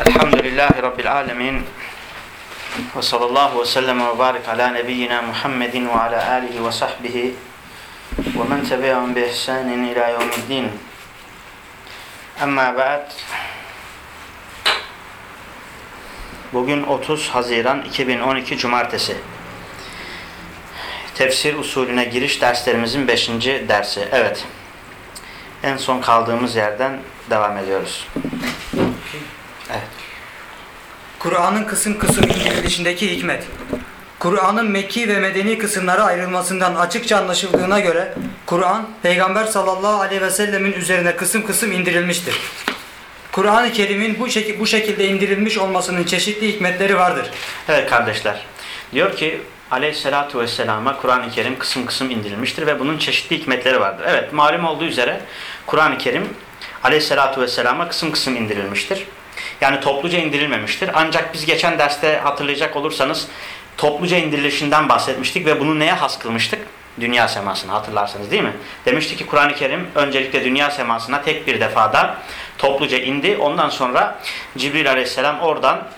Elhamdülillahi Rabbil alemin. Ve sallallahu ve sellem ve barik ala nebiyyina Muhammedin ve ala alihi ve sahbihi ve men tebi'un bi ihsanin ila yevmiddin. Amma ba'd. Bugün 30 Haziran 2012 Cumartesi. Tefsir usulüne giriş derslerimizin 5. dersi. Evet. En son kaldığımız yerden devam ediyoruz. Kur'an'ın kısım kısım indirilişindeki hikmet. Kur'an'ın Mekki ve Medeni kısımlara ayrılmasından açıkça anlaşıldığına göre Kur'an Peygamber sallallahu aleyhi ve sellemin üzerine kısım kısım indirilmiştir. Kur'an-ı Kerim'in bu, şek bu şekilde indirilmiş olmasının çeşitli hikmetleri vardır. Evet kardeşler. Diyor ki Aleyhisselatu Vesselam'a Kur'an-ı Kerim kısım kısım indirilmiştir ve bunun çeşitli hikmetleri vardır. Evet malum olduğu üzere Kur'an-ı Kerim Aleyhisselatu Vesselam'a kısım kısım indirilmiştir. Yani topluca indirilmemiştir. Ancak biz geçen derste hatırlayacak olursanız topluca indirilişinden bahsetmiştik ve bunu neye has kılmıştık? Dünya semasına hatırlarsınız değil mi? Demiştik ki Kur'an-ı Kerim öncelikle dünya semasına tek bir defada topluca indi. Ondan sonra Cibril Aleyhisselam oradan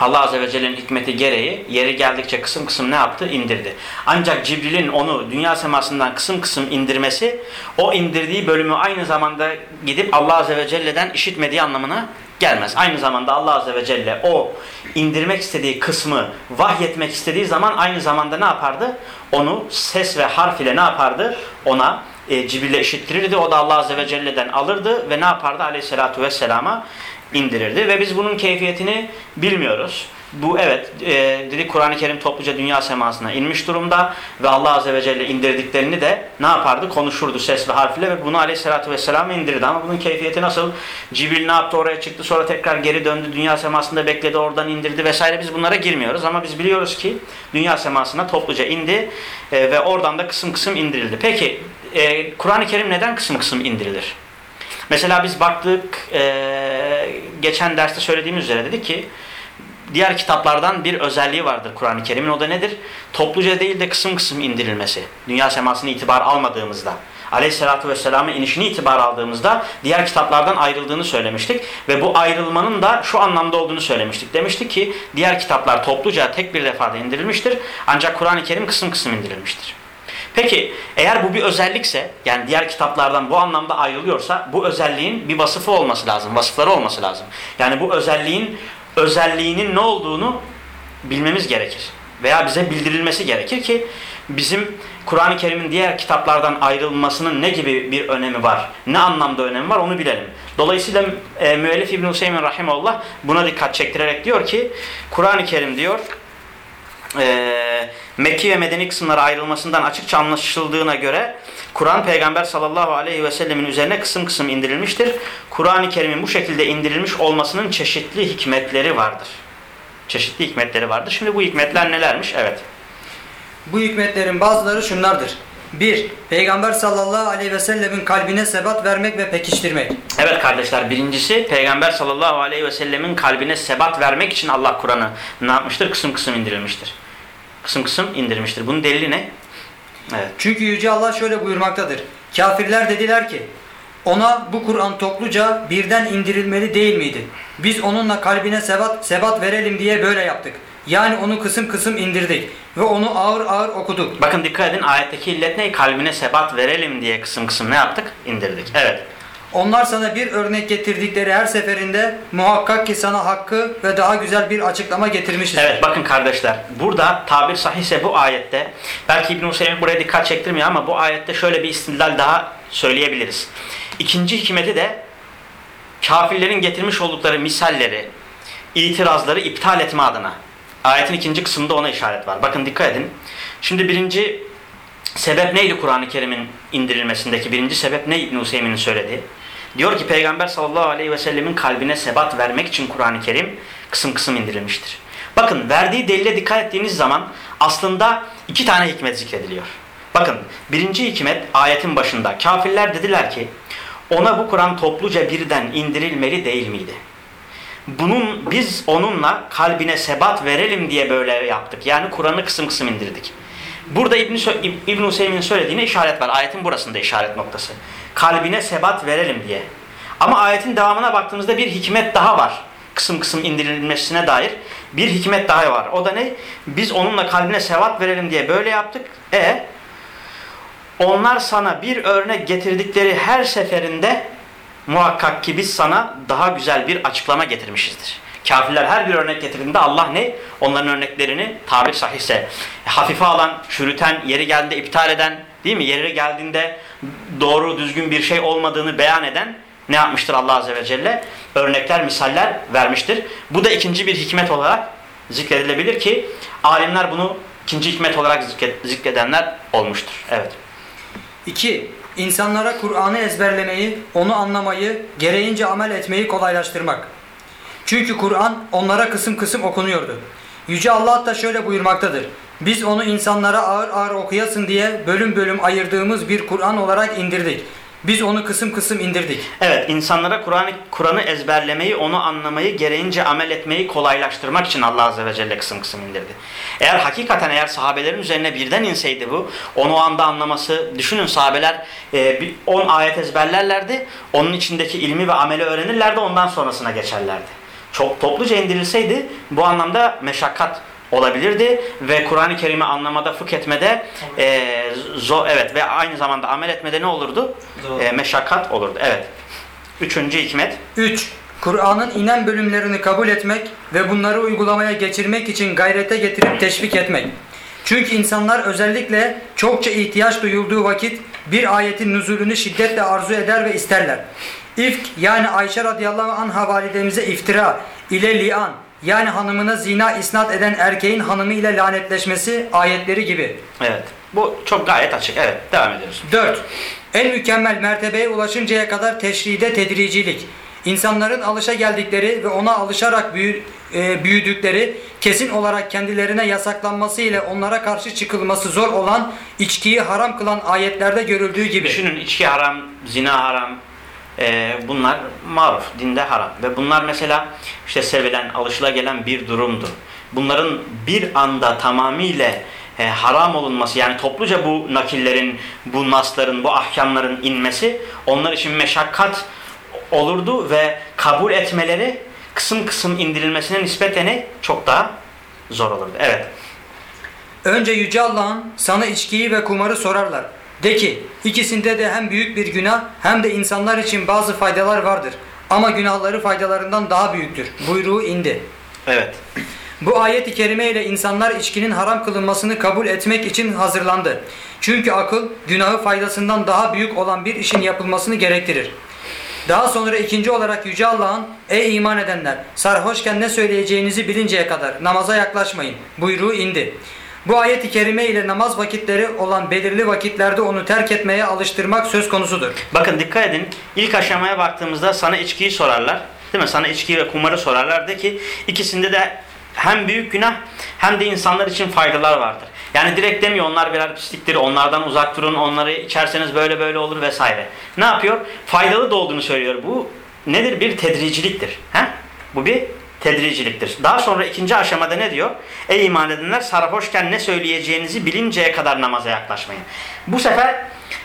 Allah Azze ve Celle'nin hikmeti gereği yeri geldikçe kısım kısım ne yaptı? İndirdi. Ancak Cibril'in onu dünya semasından kısım kısım indirmesi o indirdiği bölümü aynı zamanda gidip Allah Azze ve Celle'den işitmediği anlamına gelmez. Aynı zamanda Allah Azze ve Celle o indirmek istediği kısmı vahyetmek istediği zaman aynı zamanda ne yapardı? Onu ses ve harf ile ne yapardı? Ona e, Cibril'e işittirirdi. O da Allah Azze ve Celle'den alırdı ve ne yapardı? Aleyhissalatu vesselama indirirdi ve biz bunun keyfiyetini bilmiyoruz. Bu evet e, dedi Kur'an-ı Kerim topluca dünya semasına inmiş durumda ve Allah Azze ve Celle indirdiklerini de ne yapardı? Konuşurdu ses ve harfle ve bunu Aleyhisselatü Vesselam indirdi. Ama bunun keyfiyeti nasıl? Cibril ne yaptı? Oraya çıktı sonra tekrar geri döndü. Dünya semasında bekledi oradan indirdi vesaire biz bunlara girmiyoruz. Ama biz biliyoruz ki dünya semasına topluca indi e, ve oradan da kısım kısım indirildi. Peki e, Kur'an-ı Kerim neden kısım kısım indirilir? Mesela biz baktık e, geçen derste söylediğimiz üzere dedik ki diğer kitaplardan bir özelliği vardır Kur'an-ı Kerim'in o da nedir? Topluca değil de kısım kısım indirilmesi. Dünya semasını itibar almadığımızda. Aleyhisselatü Vesselam'ın inişini itibar aldığımızda diğer kitaplardan ayrıldığını söylemiştik. Ve bu ayrılmanın da şu anlamda olduğunu söylemiştik. Demiştik ki diğer kitaplar topluca tek bir defada indirilmiştir. Ancak Kur'an-ı Kerim kısım kısım indirilmiştir. Peki eğer bu bir özellikse yani diğer kitaplardan bu anlamda ayrılıyorsa bu özelliğin bir vasıfı olması lazım. Vasıfları olması lazım. Yani bu özelliğin özelliğinin ne olduğunu bilmemiz gerekir. Veya bize bildirilmesi gerekir ki bizim Kur'an-ı Kerim'in diğer kitaplardan ayrılmasının ne gibi bir önemi var? Ne anlamda önemi var onu bilelim. Dolayısıyla e, müellif İbn-i Hüseyin Rahimullah buna dikkat çektirerek diyor ki Kur'an-ı Kerim diyor e, Mekki ve Medeni kısımlara ayrılmasından açıkça anlaşıldığına göre Kur'an Peygamber sallallahu aleyhi ve sellemin üzerine kısım kısım indirilmiştir. Kur'an-ı Kerim'in bu şekilde indirilmiş olmasının çeşitli hikmetleri vardır. Çeşitli hikmetleri vardır. Şimdi bu hikmetler nelermiş? Evet. Bu hikmetlerin bazıları şunlardır. 1. Peygamber sallallahu aleyhi ve sellemin kalbine sebat vermek ve pekiştirmek. Evet kardeşler birincisi Peygamber sallallahu aleyhi ve sellemin kalbine sebat vermek için Allah Kur'an'ı ne yapmıştır? Kısım kısım indirilmiştir. Kısım kısım indirmiştir. Bunun delili ne? Evet. Çünkü Yüce Allah şöyle buyurmaktadır. Kafirler dediler ki ona bu Kur'an topluca birden indirilmeli değil miydi? Biz onunla kalbine sebat, sebat verelim diye böyle yaptık. Yani onu kısım kısım indirdik ve onu ağır ağır okuduk. Bakın dikkat edin ayetteki illet ne? Kalbine sebat verelim diye kısım kısım ne yaptık? İndirdik. Evet. Onlar sana bir örnek getirdikleri her seferinde muhakkak ki sana hakkı ve daha güzel bir açıklama getirmişiz. Evet bakın kardeşler burada tabir sahihse bu ayette belki İbn-i buraya dikkat çektirmiyor ama bu ayette şöyle bir istidlal daha söyleyebiliriz. İkinci hikmeti de kafirlerin getirmiş oldukları misalleri, itirazları iptal etme adına. Ayetin ikinci kısmında ona işaret var. Bakın dikkat edin. Şimdi birinci sebep neydi Kur'an-ı Kerim'in indirilmesindeki? Birinci sebep ne İbn-i Hüseyin'in söylediği? Diyor ki Peygamber sallallahu aleyhi ve sellemin kalbine sebat vermek için Kur'an-ı Kerim kısım kısım indirilmiştir. Bakın verdiği delile dikkat ettiğiniz zaman aslında iki tane hikmet zikrediliyor. Bakın birinci hikmet ayetin başında. Kafirler dediler ki ona bu Kur'an topluca birden indirilmeli değil miydi? Bunun biz onunla kalbine sebat verelim diye böyle yaptık. Yani Kur'an'ı kısım kısım indirdik. Burada İbn, İbn Hüseyin'in söylediğine işaret var. Ayetin burasında işaret noktası. Kalbine sebat verelim diye. Ama ayetin devamına baktığımızda bir hikmet daha var. kısım kısım indirilmesine dair bir hikmet daha var. O da ne? Biz onunla kalbine sevat verelim diye böyle yaptık. E onlar sana bir örnek getirdikleri her seferinde muhakkak ki biz sana daha güzel bir açıklama getirmişizdir. Kafirler her bir örnek getirdiğinde Allah ne? Onların örneklerini tabir sahihse hafife alan, çürüten, yeri geldiğinde iptal eden, değil mi? Yeri geldiğinde doğru düzgün bir şey olmadığını beyan eden ne yapmıştır Allah Azze ve Celle? Örnekler, misaller vermiştir. Bu da ikinci bir hikmet olarak zikredilebilir ki alimler bunu ikinci hikmet olarak zikredenler olmuştur. Evet. 2. İnsanlara Kur'an'ı ezberlemeyi, onu anlamayı, gereğince amel etmeyi kolaylaştırmak. Çünkü Kur'an onlara kısım kısım okunuyordu. Yüce Allah da şöyle buyurmaktadır. Biz onu insanlara ağır ağır okuyasın diye bölüm bölüm ayırdığımız bir Kur'an olarak indirdik. Biz onu kısım kısım indirdik. Evet, insanlara Kur'an'ı Kur'an'ı ezberlemeyi, onu anlamayı, gereğince amel etmeyi kolaylaştırmak için Allah Azze ve Celle kısım kısım indirdi. Eğer hakikaten eğer sahabelerin üzerine birden inseydi bu, onu o anda anlaması, düşünün sahabeler 10 ayet ezberlerlerdi, onun içindeki ilmi ve ameli öğrenirlerdi, ondan sonrasına geçerlerdi. Çok topluca indirilseydi bu anlamda meşakkat olabilirdi ve Kur'an-ı Kerim'i anlamada, fıkh etmede e, zor, evet ve aynı zamanda amel etmede ne olurdu? E, meşakkat olurdu. Evet. Üçüncü hikmet. 3. Kur'an'ın inen bölümlerini kabul etmek ve bunları uygulamaya geçirmek için gayrete getirip teşvik etmek. Çünkü insanlar özellikle çokça ihtiyaç duyulduğu vakit bir ayetin nüzulünü şiddetle arzu eder ve isterler. İfk yani Ayşe radıyallahu anha validemize iftira ile lian yani hanımına zina isnat eden erkeğin hanımı ile lanetleşmesi ayetleri gibi. Evet. Bu çok gayet açık. Evet. Devam ediyoruz. 4. En mükemmel mertebeye ulaşıncaya kadar teşride tedricilik. İnsanların alışa geldikleri ve ona alışarak büyü, e, büyüdükleri kesin olarak kendilerine yasaklanması ile onlara karşı çıkılması zor olan içkiyi haram kılan ayetlerde görüldüğü gibi. Düşünün içki haram, zina haram, e, bunlar maruf, dinde haram. Ve bunlar mesela işte sevilen, alışılagelen bir durumdu. Bunların bir anda tamamıyla e, haram olunması yani topluca bu nakillerin, bu nasların, bu ahkamların inmesi onlar için meşakkat olurdu ve kabul etmeleri kısım kısım indirilmesine nispeten çok daha zor olurdu. Evet. Önce Yüce Allah'ın sana içkiyi ve kumarı sorarlar. De ki ikisinde de hem büyük bir günah hem de insanlar için bazı faydalar vardır. Ama günahları faydalarından daha büyüktür. Buyruğu indi. Evet. Bu ayet-i kerime ile insanlar içkinin haram kılınmasını kabul etmek için hazırlandı. Çünkü akıl günahı faydasından daha büyük olan bir işin yapılmasını gerektirir. Daha sonra ikinci olarak Yüce Allah'ın ey iman edenler sarhoşken ne söyleyeceğinizi bilinceye kadar namaza yaklaşmayın buyruğu indi. Bu ayet-i kerime ile namaz vakitleri olan belirli vakitlerde onu terk etmeye alıştırmak söz konusudur. Bakın dikkat edin. İlk aşamaya baktığımızda sana içkiyi sorarlar. Değil mi? Sana içki ve kumarı sorarlar. De ki ikisinde de hem büyük günah hem de insanlar için faydalar vardır. Yani direkt demiyor onlar birer pisliktir, onlardan uzak durun, onları içerseniz böyle böyle olur vesaire. Ne yapıyor? Faydalı da olduğunu söylüyor. Bu nedir? Bir tedriciliktir. He? Bu bir tedriciliktir. Daha sonra ikinci aşamada ne diyor? Ey iman edenler sarhoşken ne söyleyeceğinizi bilinceye kadar namaza yaklaşmayın. Bu sefer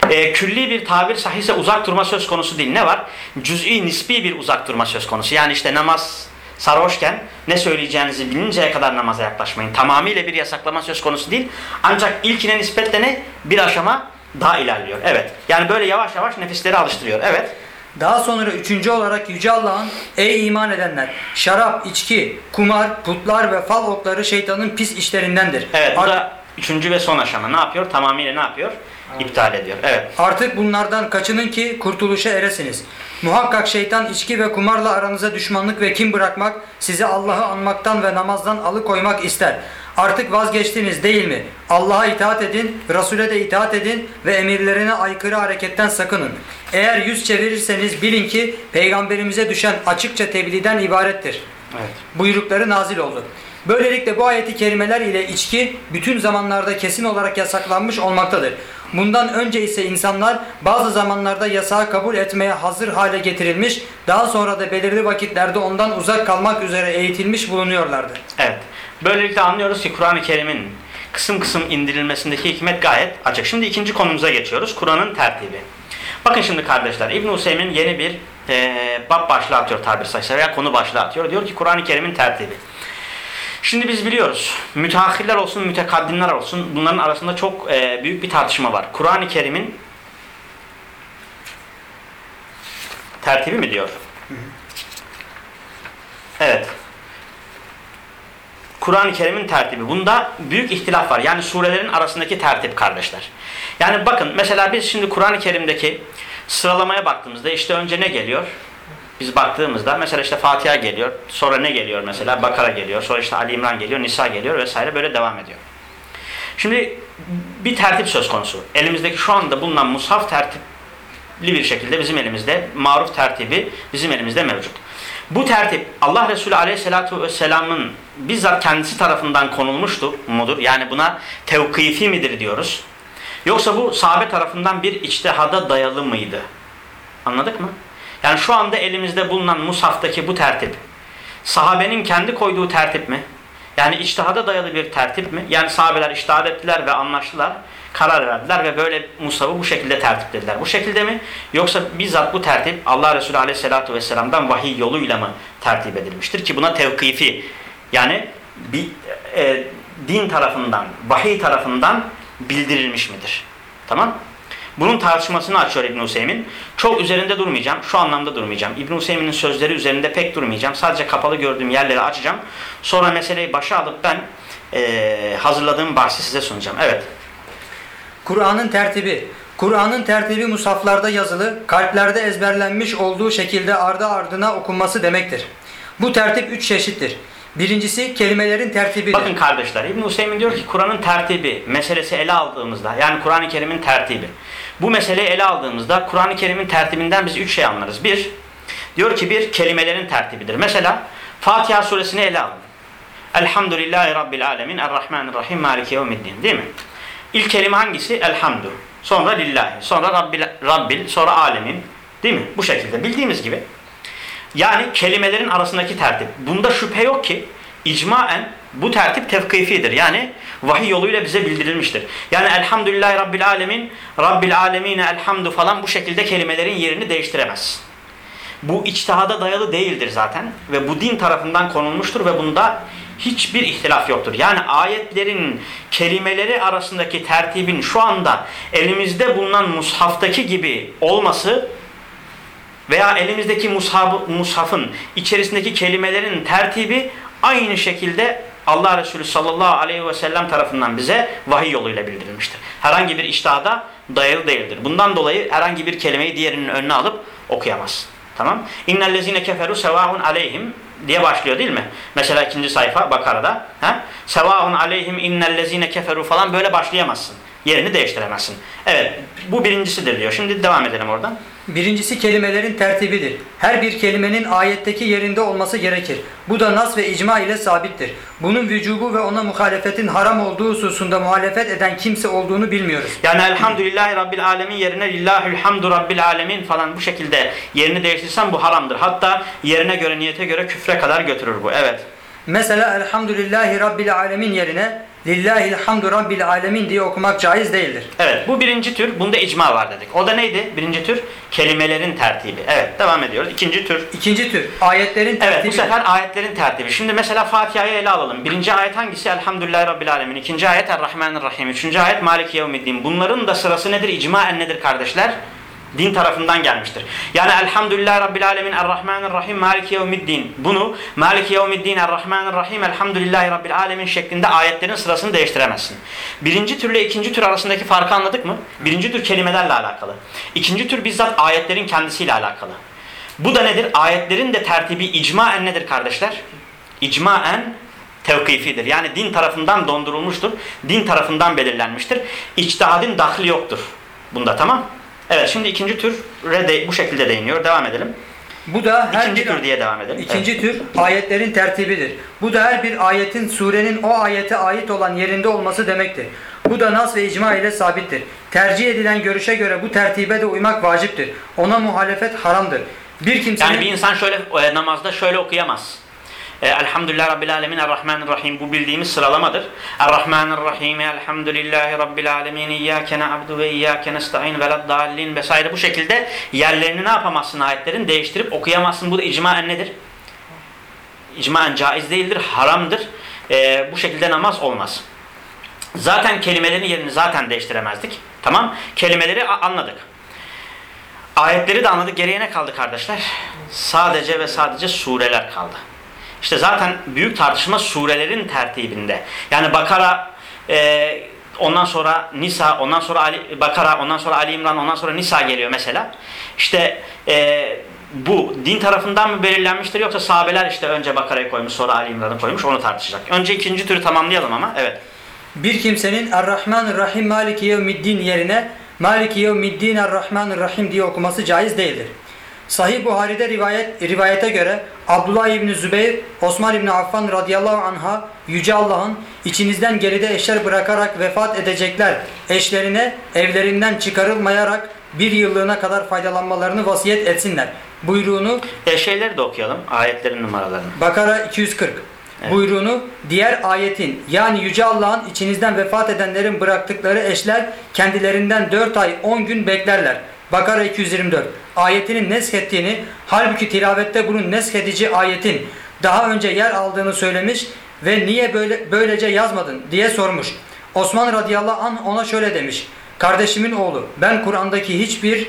e, külli bir tabir sahihse uzak durma söz konusu değil. Ne var? Cüz'i nispi bir uzak durma söz konusu. Yani işte namaz sarhoşken ne söyleyeceğinizi bilinceye kadar namaza yaklaşmayın. Tamamıyla bir yasaklama söz konusu değil. Ancak ilkine nispetle ne? Bir aşama daha ilerliyor. Evet. Yani böyle yavaş yavaş nefisleri alıştırıyor. Evet. Daha sonra üçüncü olarak Yüce Allah'ın ey iman edenler şarap, içki, kumar, putlar ve fal okları şeytanın pis işlerindendir. Evet bu da üçüncü ve son aşama. Ne yapıyor? Tamamıyla ne yapıyor? İptal ediyor. Evet. Artık bunlardan kaçının ki kurtuluşa eresiniz. Muhakkak şeytan içki ve kumarla aranıza düşmanlık ve kin bırakmak, sizi Allah'ı anmaktan ve namazdan alıkoymak ister. Artık vazgeçtiniz değil mi? Allah'a itaat edin, Resul'e de itaat edin ve emirlerine aykırı hareketten sakının. Eğer yüz çevirirseniz bilin ki peygamberimize düşen açıkça tebliğden ibarettir. Evet. Buyrukları nazil oldu. Böylelikle bu ayeti kerimeler ile içki bütün zamanlarda kesin olarak yasaklanmış olmaktadır. Bundan önce ise insanlar bazı zamanlarda yasağı kabul etmeye hazır hale getirilmiş, daha sonra da belirli vakitlerde ondan uzak kalmak üzere eğitilmiş bulunuyorlardı. Evet. Böylelikle anlıyoruz ki Kur'an-ı Kerim'in kısım kısım indirilmesindeki hikmet gayet açık. Şimdi ikinci konumuza geçiyoruz. Kur'an'ın tertibi. Bakın şimdi kardeşler İbn Hüseyin yeni bir e, bab başlığı atıyor tabir sayısı veya konu başlığı atıyor. Diyor ki Kur'an-ı Kerim'in tertibi. Şimdi biz biliyoruz. Müteahhirler olsun, mütekaddimler olsun bunların arasında çok e, büyük bir tartışma var. Kur'an-ı Kerim'in tertibi mi diyor? Evet. Kur'an-ı Kerim'in tertibi. Bunda büyük ihtilaf var. Yani surelerin arasındaki tertip kardeşler. Yani bakın mesela biz şimdi Kur'an-ı Kerim'deki sıralamaya baktığımızda işte önce ne geliyor? Biz baktığımızda mesela işte Fatiha geliyor. Sonra ne geliyor mesela? Bakara geliyor. Sonra işte Ali İmran geliyor. Nisa geliyor vesaire böyle devam ediyor. Şimdi bir tertip söz konusu. Elimizdeki şu anda bulunan mushaf tertipli bir şekilde bizim elimizde maruf tertibi bizim elimizde mevcut. Bu tertip Allah Resulü Aleyhisselatü Vesselam'ın bizzat kendisi tarafından konulmuştu mudur? Yani buna tevkifi midir diyoruz. Yoksa bu sahabe tarafından bir içtihada dayalı mıydı? Anladık mı? Yani şu anda elimizde bulunan musaftaki bu tertip sahabenin kendi koyduğu tertip mi? Yani içtihada dayalı bir tertip mi? Yani sahabeler içtihad ettiler ve anlaştılar, karar verdiler ve böyle musafı bu şekilde tertiplediler. Bu şekilde mi? Yoksa bizzat bu tertip Allah Resulü Aleyhisselatü Vesselam'dan vahiy yoluyla mı tertip edilmiştir ki buna tevkifi yani bir e, din tarafından, vahiy tarafından bildirilmiş midir? Tamam? Bunun tartışmasını açıyor İbn Hüseyin. Çok üzerinde durmayacağım. Şu anlamda durmayacağım. İbn Hüseyin'in sözleri üzerinde pek durmayacağım. Sadece kapalı gördüğüm yerleri açacağım. Sonra meseleyi başa alıp ben e, hazırladığım bahsi size sunacağım. Evet. Kur'an'ın tertibi. Kur'an'ın tertibi musaflarda yazılı, kalplerde ezberlenmiş olduğu şekilde ardı ardına okunması demektir. Bu tertip üç çeşittir. Birincisi kelimelerin tertibidir. Bakın kardeşler İbn Hüseyin diyor ki Kur'an'ın tertibi meselesi ele aldığımızda yani Kur'an-ı Kerim'in tertibi. Bu meseleyi ele aldığımızda Kur'an-ı Kerim'in tertibinden biz üç şey anlarız. Bir, diyor ki bir kelimelerin tertibidir. Mesela Fatiha suresini ele alın. Elhamdülillahi Rabbil alemin Errahmanirrahim Maliki yevmiddin değil mi? İlk kelime hangisi? Elhamdü. Sonra lillahi. Sonra Rabbil, Rabbil. Sonra alemin. Değil mi? Bu şekilde bildiğimiz gibi. Yani kelimelerin arasındaki tertip. Bunda şüphe yok ki icmaen bu tertip tevkifidir. Yani vahiy yoluyla bize bildirilmiştir. Yani elhamdülillahi rabbil alemin, rabbil alemine elhamdü falan bu şekilde kelimelerin yerini değiştiremez. Bu içtihada dayalı değildir zaten ve bu din tarafından konulmuştur ve bunda hiçbir ihtilaf yoktur. Yani ayetlerin kelimeleri arasındaki tertibin şu anda elimizde bulunan mushaftaki gibi olması veya elimizdeki mushaf, mushafın içerisindeki kelimelerin tertibi aynı şekilde Allah Resulü sallallahu aleyhi ve sellem tarafından bize vahiy yoluyla bildirilmiştir. Herhangi bir iştihada dayalı değildir. Bundan dolayı herhangi bir kelimeyi diğerinin önüne alıp okuyamaz. Tamam? İnnellezine keferu sevaun aleyhim diye başlıyor değil mi? Mesela ikinci sayfa Bakara'da. Ha? Sevaun aleyhim innellezine keferu falan böyle başlayamazsın. Yerini değiştiremezsin. Evet bu birincisidir diyor. Şimdi devam edelim oradan. Birincisi kelimelerin tertibidir. Her bir kelimenin ayetteki yerinde olması gerekir. Bu da nas ve icma ile sabittir. Bunun vücubu ve ona muhalefetin haram olduğu hususunda muhalefet eden kimse olduğunu bilmiyoruz. Yani elhamdülillahi rabbil alemin yerine lillahül hamdu rabbil alemin falan bu şekilde yerini değiştirsen bu haramdır. Hatta yerine göre niyete göre küfre kadar götürür bu. Evet. Mesela elhamdülillahi rabbil alemin yerine lillahil hamdu rabbil alemin diye okumak caiz değildir. Evet bu birinci tür. Bunda icma var dedik. O da neydi? Birinci tür kelimelerin tertibi. Evet devam ediyoruz. İkinci tür. İkinci tür ayetlerin tertibi. Evet bu sefer ayetlerin tertibi. Şimdi mesela Fatiha'yı ele alalım. Birinci ayet hangisi? Elhamdülillahi Rabbil Alemin. İkinci ayet Errahmanirrahim. Üçüncü ayet Maliki Yevmiddin. Bunların da sırası nedir? İcmaen nedir kardeşler? Din tarafından gelmiştir. Yani Elhamdülillahi Rabbil Alemin Errahmanirrahim Maliki Yevmiddin. Bunu Maliki Yevmiddin Errahmanirrahim Elhamdülillahi Rabbil Alemin şeklinde ayetlerin sırasını değiştiremezsin. Birinci türle ikinci tür arasındaki farkı anladık mı? Birinci tür kelimelerle alakalı. İkinci tür bizzat ayetlerin kendisiyle alakalı. Bu da nedir? Ayetlerin de tertibi icmaen nedir kardeşler? İcmaen tevkifidir. Yani din tarafından dondurulmuştur. Din tarafından belirlenmiştir. İçtihadin dahli yoktur. Bunda tamam. Evet şimdi ikinci türe de bu şekilde değiniyor. Devam edelim. Bu da her İkinci bir tür diye devam edelim. İkinci tür ayetlerin tertibidir. Bu da her bir ayetin surenin o ayete ait olan yerinde olması demektir. Bu da nas ve icma ile sabittir. Tercih edilen görüşe göre bu tertibe de uymak vaciptir. Ona muhalefet haramdır. Bir kimsenin Yani bir insan şöyle e, namazda şöyle okuyamaz. E, Elhamdülillah Rabbil Alemin Errahmanirrahim bu bildiğimiz sıralamadır. Errahmanirrahim Elhamdülillahi Rabbil Alemin İyyâke na'budu ve İyyâke nesta'in veleddallin vesaire bu şekilde yerlerini ne yapamazsın ayetlerin değiştirip okuyamazsın. Bu da icmaen nedir? İcmaen caiz değildir, haramdır. E, bu şekilde namaz olmaz. Zaten kelimelerin yerini zaten değiştiremezdik. Tamam? Kelimeleri anladık. Ayetleri de anladık. Geriye ne kaldı kardeşler? Sadece ve sadece sureler kaldı. İşte zaten büyük tartışma surelerin tertibinde. Yani Bakara, e, ondan sonra Nisa, ondan sonra Ali, Bakara, ondan sonra Ali İmran, ondan sonra Nisa geliyor mesela. İşte e, bu din tarafından mı belirlenmiştir yoksa sahabeler işte önce Bakara'yı koymuş sonra Ali İmran'ı koymuş onu tartışacak. Önce ikinci türü tamamlayalım ama evet. Bir kimsenin Er-Rahmanir-Rahim Maliki Yevmiddin yerine Maliki Yevmiddin Er-Rahmanir-Rahim diye okuması caiz değildir. Sahih Buhari'de rivayet, rivayete göre Abdullah İbni Zübeyir, Osman İbni Affan radıyallahu anha Yüce Allah'ın içinizden geride eşler bırakarak vefat edecekler eşlerine evlerinden çıkarılmayarak bir yıllığına kadar faydalanmalarını vasiyet etsinler. Buyruğunu E, şeyleri de okuyalım ayetlerin numaralarını. Bakara 240 Evet. buyruğunu diğer ayetin yani Yüce Allah'ın içinizden vefat edenlerin bıraktıkları eşler kendilerinden 4 ay 10 gün beklerler. Bakara 224 ayetinin neskettiğini halbuki tilavette bunun neskedici ayetin daha önce yer aldığını söylemiş ve niye böyle böylece yazmadın diye sormuş. Osman radıyallahu anh ona şöyle demiş. Kardeşimin oğlu ben Kur'an'daki hiçbir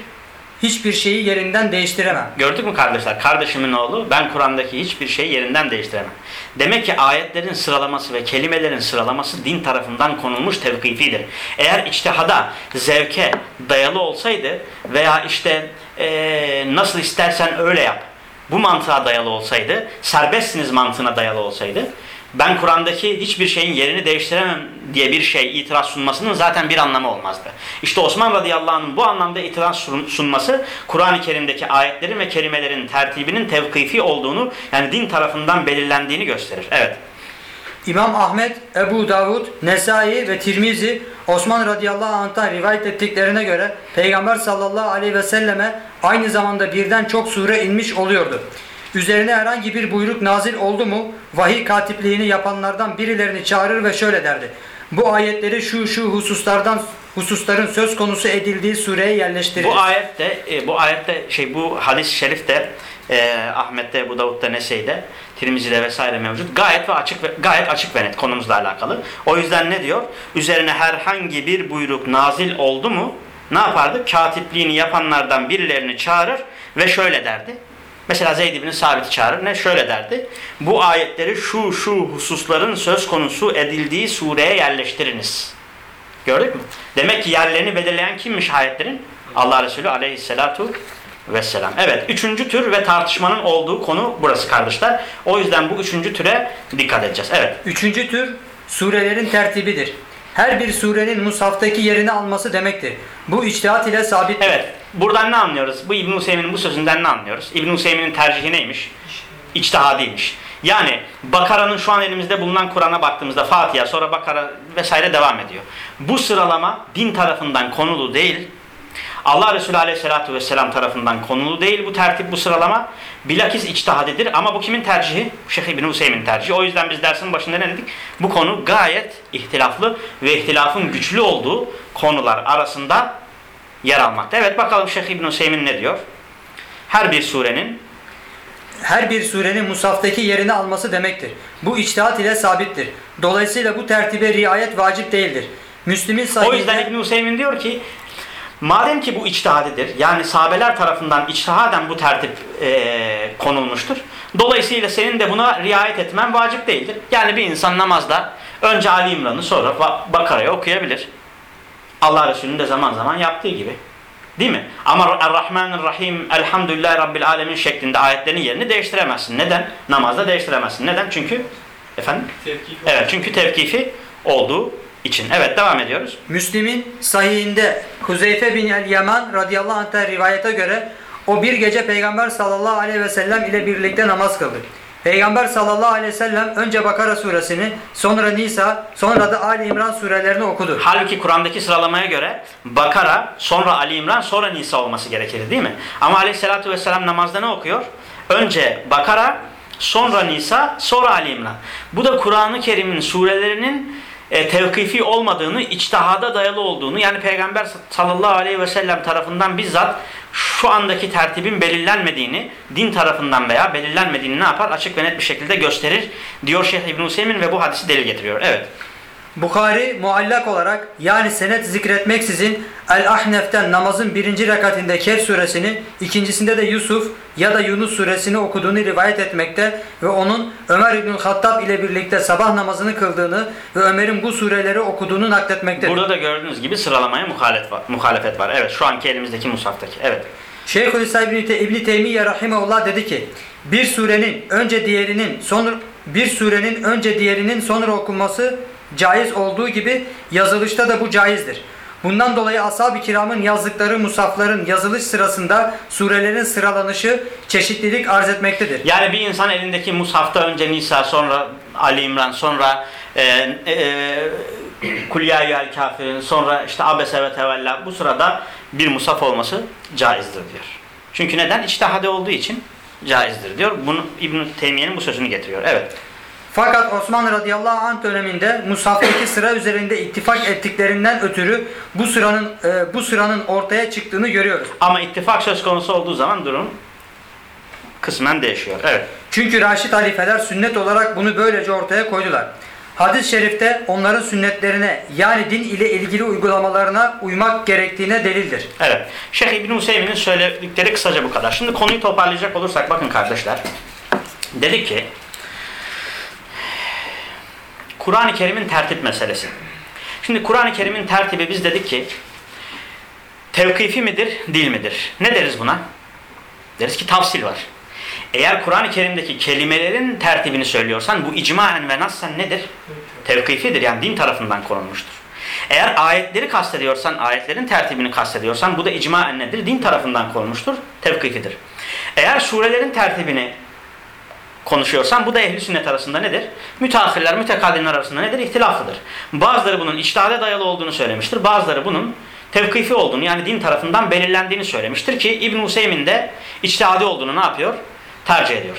hiçbir şeyi yerinden değiştiremem. Gördük mü kardeşler? Kardeşimin oğlu ben Kur'an'daki hiçbir şeyi yerinden değiştiremem. Demek ki ayetlerin sıralaması ve kelimelerin sıralaması din tarafından konulmuş tevkifidir. Eğer içtihada, zevke dayalı olsaydı veya işte eee, nasıl istersen öyle yap. Bu mantığa dayalı olsaydı, serbestsiniz mantığına dayalı olsaydı ben Kur'an'daki hiçbir şeyin yerini değiştiremem diye bir şey itiraz sunmasının zaten bir anlamı olmazdı. İşte Osman radıyallahu anh'ın bu anlamda itiraz sun- sunması Kur'an-ı Kerim'deki ayetlerin ve kelimelerin tertibinin tevkifi olduğunu yani din tarafından belirlendiğini gösterir. Evet. İmam Ahmet, Ebu Davud, Nesai ve Tirmizi Osman radıyallahu anh'tan rivayet ettiklerine göre Peygamber sallallahu aleyhi ve selleme aynı zamanda birden çok sure inmiş oluyordu. Üzerine herhangi bir buyruk nazil oldu mu vahiy katipliğini yapanlardan birilerini çağırır ve şöyle derdi. Bu ayetleri şu şu hususlardan hususların söz konusu edildiği sureye yerleştirir. Bu ayette e, bu ayette şey bu hadis-i şerifte e, Ahmet'te, bu Davud'da, Nesey'de, Tirmizi'de vesaire mevcut. Gayet ve açık gayet açık ve net konumuzla alakalı. O yüzden ne diyor? Üzerine herhangi bir buyruk nazil oldu mu? Ne yapardı? Katipliğini yapanlardan birilerini çağırır ve şöyle derdi. Mesela Zeyd ibn Sabit'i çağırır. Ne? Şöyle derdi. Bu ayetleri şu şu hususların söz konusu edildiği sureye yerleştiriniz. Gördük mü? Demek ki yerlerini belirleyen kimmiş ayetlerin? Allah Resulü aleyhissalatu vesselam. Evet, üçüncü tür ve tartışmanın olduğu konu burası kardeşler. O yüzden bu üçüncü türe dikkat edeceğiz. Evet. Üçüncü tür surelerin tertibidir. Her bir surenin mushaftaki yerini alması demektir. Bu içtihat ile sabittir. Evet. Buradan ne anlıyoruz? Bu İbn Hüseyin'in bu sözünden ne anlıyoruz? İbn Hüseyin'in tercihi neymiş? İçtihadiymiş. Yani Bakara'nın şu an elimizde bulunan Kur'an'a baktığımızda Fatiha sonra Bakara vesaire devam ediyor. Bu sıralama din tarafından konulu değil. Allah Resulü Aleyhisselatü Vesselam tarafından konulu değil bu tertip bu sıralama. Bilakis içtihadidir ama bu kimin tercihi? Şeyh İbn Hüseyin'in tercihi. O yüzden biz dersin başında ne dedik? Bu konu gayet ihtilaflı ve ihtilafın güçlü olduğu konular arasında yer almakta. Evet bakalım Şeyh İbn Hüseyin ne diyor? Her bir surenin Her bir surenin mushaftaki yerini alması demektir. Bu içtihat ile sabittir. Dolayısıyla bu tertibe riayet vacip değildir. Müslim'in o yüzden sahihinde İbn Hüseyin diyor ki madem ki bu içtihadidir yani sahabeler tarafından içtihaden bu tertip eee, konulmuştur. Dolayısıyla senin de buna riayet etmen vacip değildir. Yani bir insan namazda önce Ali İmran'ı sonra Ba- Bakara'yı okuyabilir. Allah Resulü'nün de zaman zaman yaptığı gibi. Değil mi? Ama Er-Rahmanir-Rahim, Elhamdülillahi Rabbil Alemin şeklinde ayetlerin yerini değiştiremezsin. Neden? Namazda değiştiremezsin. Neden? Çünkü efendim? Evet çünkü tevkifi olduğu için. Evet devam ediyoruz. Müslim'in sahihinde Huzeyfe bin el-Yaman radıyallahu anh'tan rivayete göre o bir gece Peygamber sallallahu aleyhi ve sellem ile birlikte namaz kıldı. Peygamber sallallahu aleyhi ve sellem önce Bakara suresini, sonra Nisa, sonra da Ali İmran surelerini okudu. Halbuki Kur'an'daki sıralamaya göre Bakara, sonra Ali İmran, sonra Nisa olması gerekir değil mi? Ama aleyhissalatü vesselam namazda ne okuyor? Önce Bakara, sonra Nisa, sonra Ali İmran. Bu da Kur'an-ı Kerim'in surelerinin e, tevkifi olmadığını, içtihada dayalı olduğunu yani Peygamber sallallahu aleyhi ve sellem tarafından bizzat şu andaki tertibin belirlenmediğini, din tarafından veya belirlenmediğini ne yapar? Açık ve net bir şekilde gösterir diyor Şeyh İbn Hüseyin ve bu hadisi delil getiriyor. Evet. Bukhari muallak olarak yani senet zikretmeksizin El-Ahnef'ten namazın birinci rekatinde Kehf suresini, ikincisinde de Yusuf ya da Yunus suresini okuduğunu rivayet etmekte ve onun Ömer İbn Hattab ile birlikte sabah namazını kıldığını ve Ömer'in bu sureleri okuduğunu nakletmektedir. Burada da gördüğünüz gibi sıralamaya muhalefet var. Muhalefet var. Evet şu anki elimizdeki musaftaki. Evet. Şeyhülislam İbn, Te İbn Teymiye Rahimahullah dedi ki bir surenin önce diğerinin sonra bir surenin önce diğerinin sonra okunması caiz olduğu gibi yazılışta da bu caizdir. Bundan dolayı ashab-ı kiramın yazdıkları musafların yazılış sırasında surelerin sıralanışı çeşitlilik arz etmektedir. Yani bir insan elindeki mushafta önce Nisa, sonra Ali İmran, sonra e, e, Kul ya eyyuhel kafirin, sonra işte Abese ve Tevella bu sırada bir musaf olması caizdir diyor. Çünkü neden? İçtihade olduğu için caizdir diyor. Bunu İbn Teymiye'nin bu sözünü getiriyor. Evet. Fakat Osman radıyallahu anh döneminde Musaf'taki sıra üzerinde ittifak ettiklerinden ötürü bu sıranın e, bu sıranın ortaya çıktığını görüyoruz. Ama ittifak söz konusu olduğu zaman durum kısmen değişiyor. Evet. Çünkü Raşid halifeler sünnet olarak bunu böylece ortaya koydular. Hadis-i şerifte onların sünnetlerine yani din ile ilgili uygulamalarına uymak gerektiğine delildir. Evet. Şeyh İbn Hüseyin'in söyledikleri kısaca bu kadar. Şimdi konuyu toparlayacak olursak bakın kardeşler. Dedi ki Kur'an-ı Kerim'in tertip meselesi. Şimdi Kur'an-ı Kerim'in tertibi biz dedik ki tevkifi midir, değil midir? Ne deriz buna? Deriz ki tafsil var. Eğer Kur'an-ı Kerim'deki kelimelerin tertibini söylüyorsan bu icmaen ve nassen nedir? Tevkifidir yani din tarafından konulmuştur. Eğer ayetleri kastediyorsan, ayetlerin tertibini kastediyorsan bu da icmaen nedir? Din tarafından konulmuştur, tevkifidir. Eğer surelerin tertibini konuşuyorsan bu da ehli sünnet arasında nedir? Müteahhirler, mütekadimler arasında nedir? İhtilaflıdır. Bazıları bunun içtihade dayalı olduğunu söylemiştir. Bazıları bunun tevkifi olduğunu yani din tarafından belirlendiğini söylemiştir ki İbn Hüseyin de içtihadi olduğunu ne yapıyor? Tercih ediyor.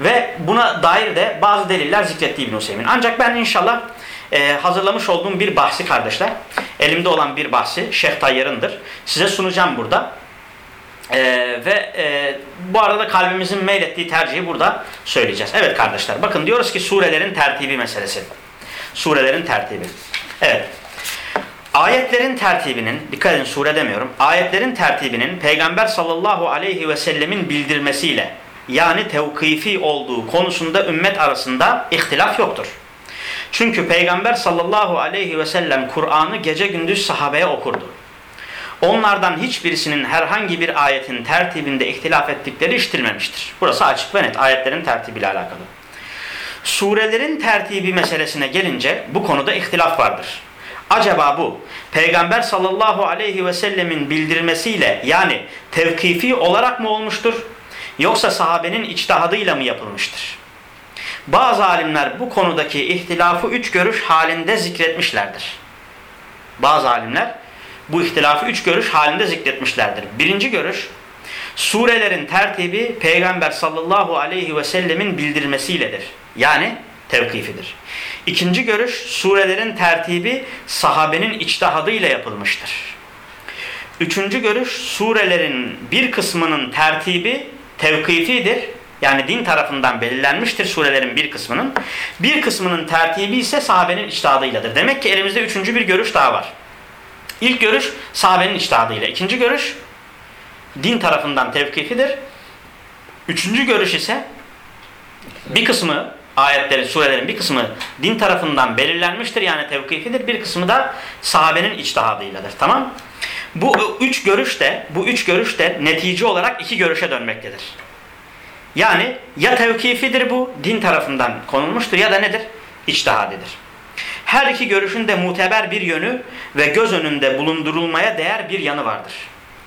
Ve buna dair de bazı deliller zikretti İbn Hüseyin. Ancak ben inşallah e, hazırlamış olduğum bir bahsi kardeşler, elimde olan bir bahsi Şeyh Tayyar'ındır. Size sunacağım burada. Ee, ve e, bu arada kalbimizin meylettiği tercihi burada söyleyeceğiz. Evet kardeşler bakın diyoruz ki surelerin tertibi meselesi. Surelerin tertibi. Evet. Ayetlerin tertibinin, dikkat edin sure demiyorum, ayetlerin tertibinin Peygamber sallallahu aleyhi ve sellemin bildirmesiyle yani tevkifi olduğu konusunda ümmet arasında ihtilaf yoktur. Çünkü Peygamber sallallahu aleyhi ve sellem Kur'an'ı gece gündüz sahabeye okurdu. Onlardan hiçbirisinin herhangi bir ayetin tertibinde ihtilaf ettikleri iştilmemiştir. Burası açık ve net ayetlerin tertibiyle alakalı. Surelerin tertibi meselesine gelince bu konuda ihtilaf vardır. Acaba bu Peygamber sallallahu aleyhi ve sellemin bildirmesiyle yani tevkifi olarak mı olmuştur? Yoksa sahabenin içtihadıyla mı yapılmıştır? Bazı alimler bu konudaki ihtilafı üç görüş halinde zikretmişlerdir. Bazı alimler bu ihtilafı üç görüş halinde zikretmişlerdir. Birinci görüş, surelerin tertibi Peygamber sallallahu aleyhi ve sellemin bildirmesiyledir. Yani tevkifidir. İkinci görüş, surelerin tertibi sahabenin içtihadıyla yapılmıştır. Üçüncü görüş, surelerin bir kısmının tertibi tevkifidir. Yani din tarafından belirlenmiştir surelerin bir kısmının. Bir kısmının tertibi ise sahabenin içtihadıyladır. Demek ki elimizde üçüncü bir görüş daha var. İlk görüş sahabenin içtihadıyla. İkinci görüş din tarafından tevkifidir. Üçüncü görüş ise bir kısmı ayetlerin, surelerin bir kısmı din tarafından belirlenmiştir yani tevkifidir. Bir kısmı da sahabenin içtihadıyladır. Tamam Bu üç görüş de, bu üç görüş de netice olarak iki görüşe dönmektedir. Yani ya tevkifidir bu, din tarafından konulmuştur ya da nedir? İçtihadidir. Her iki görüşün de muteber bir yönü ve göz önünde bulundurulmaya değer bir yanı vardır.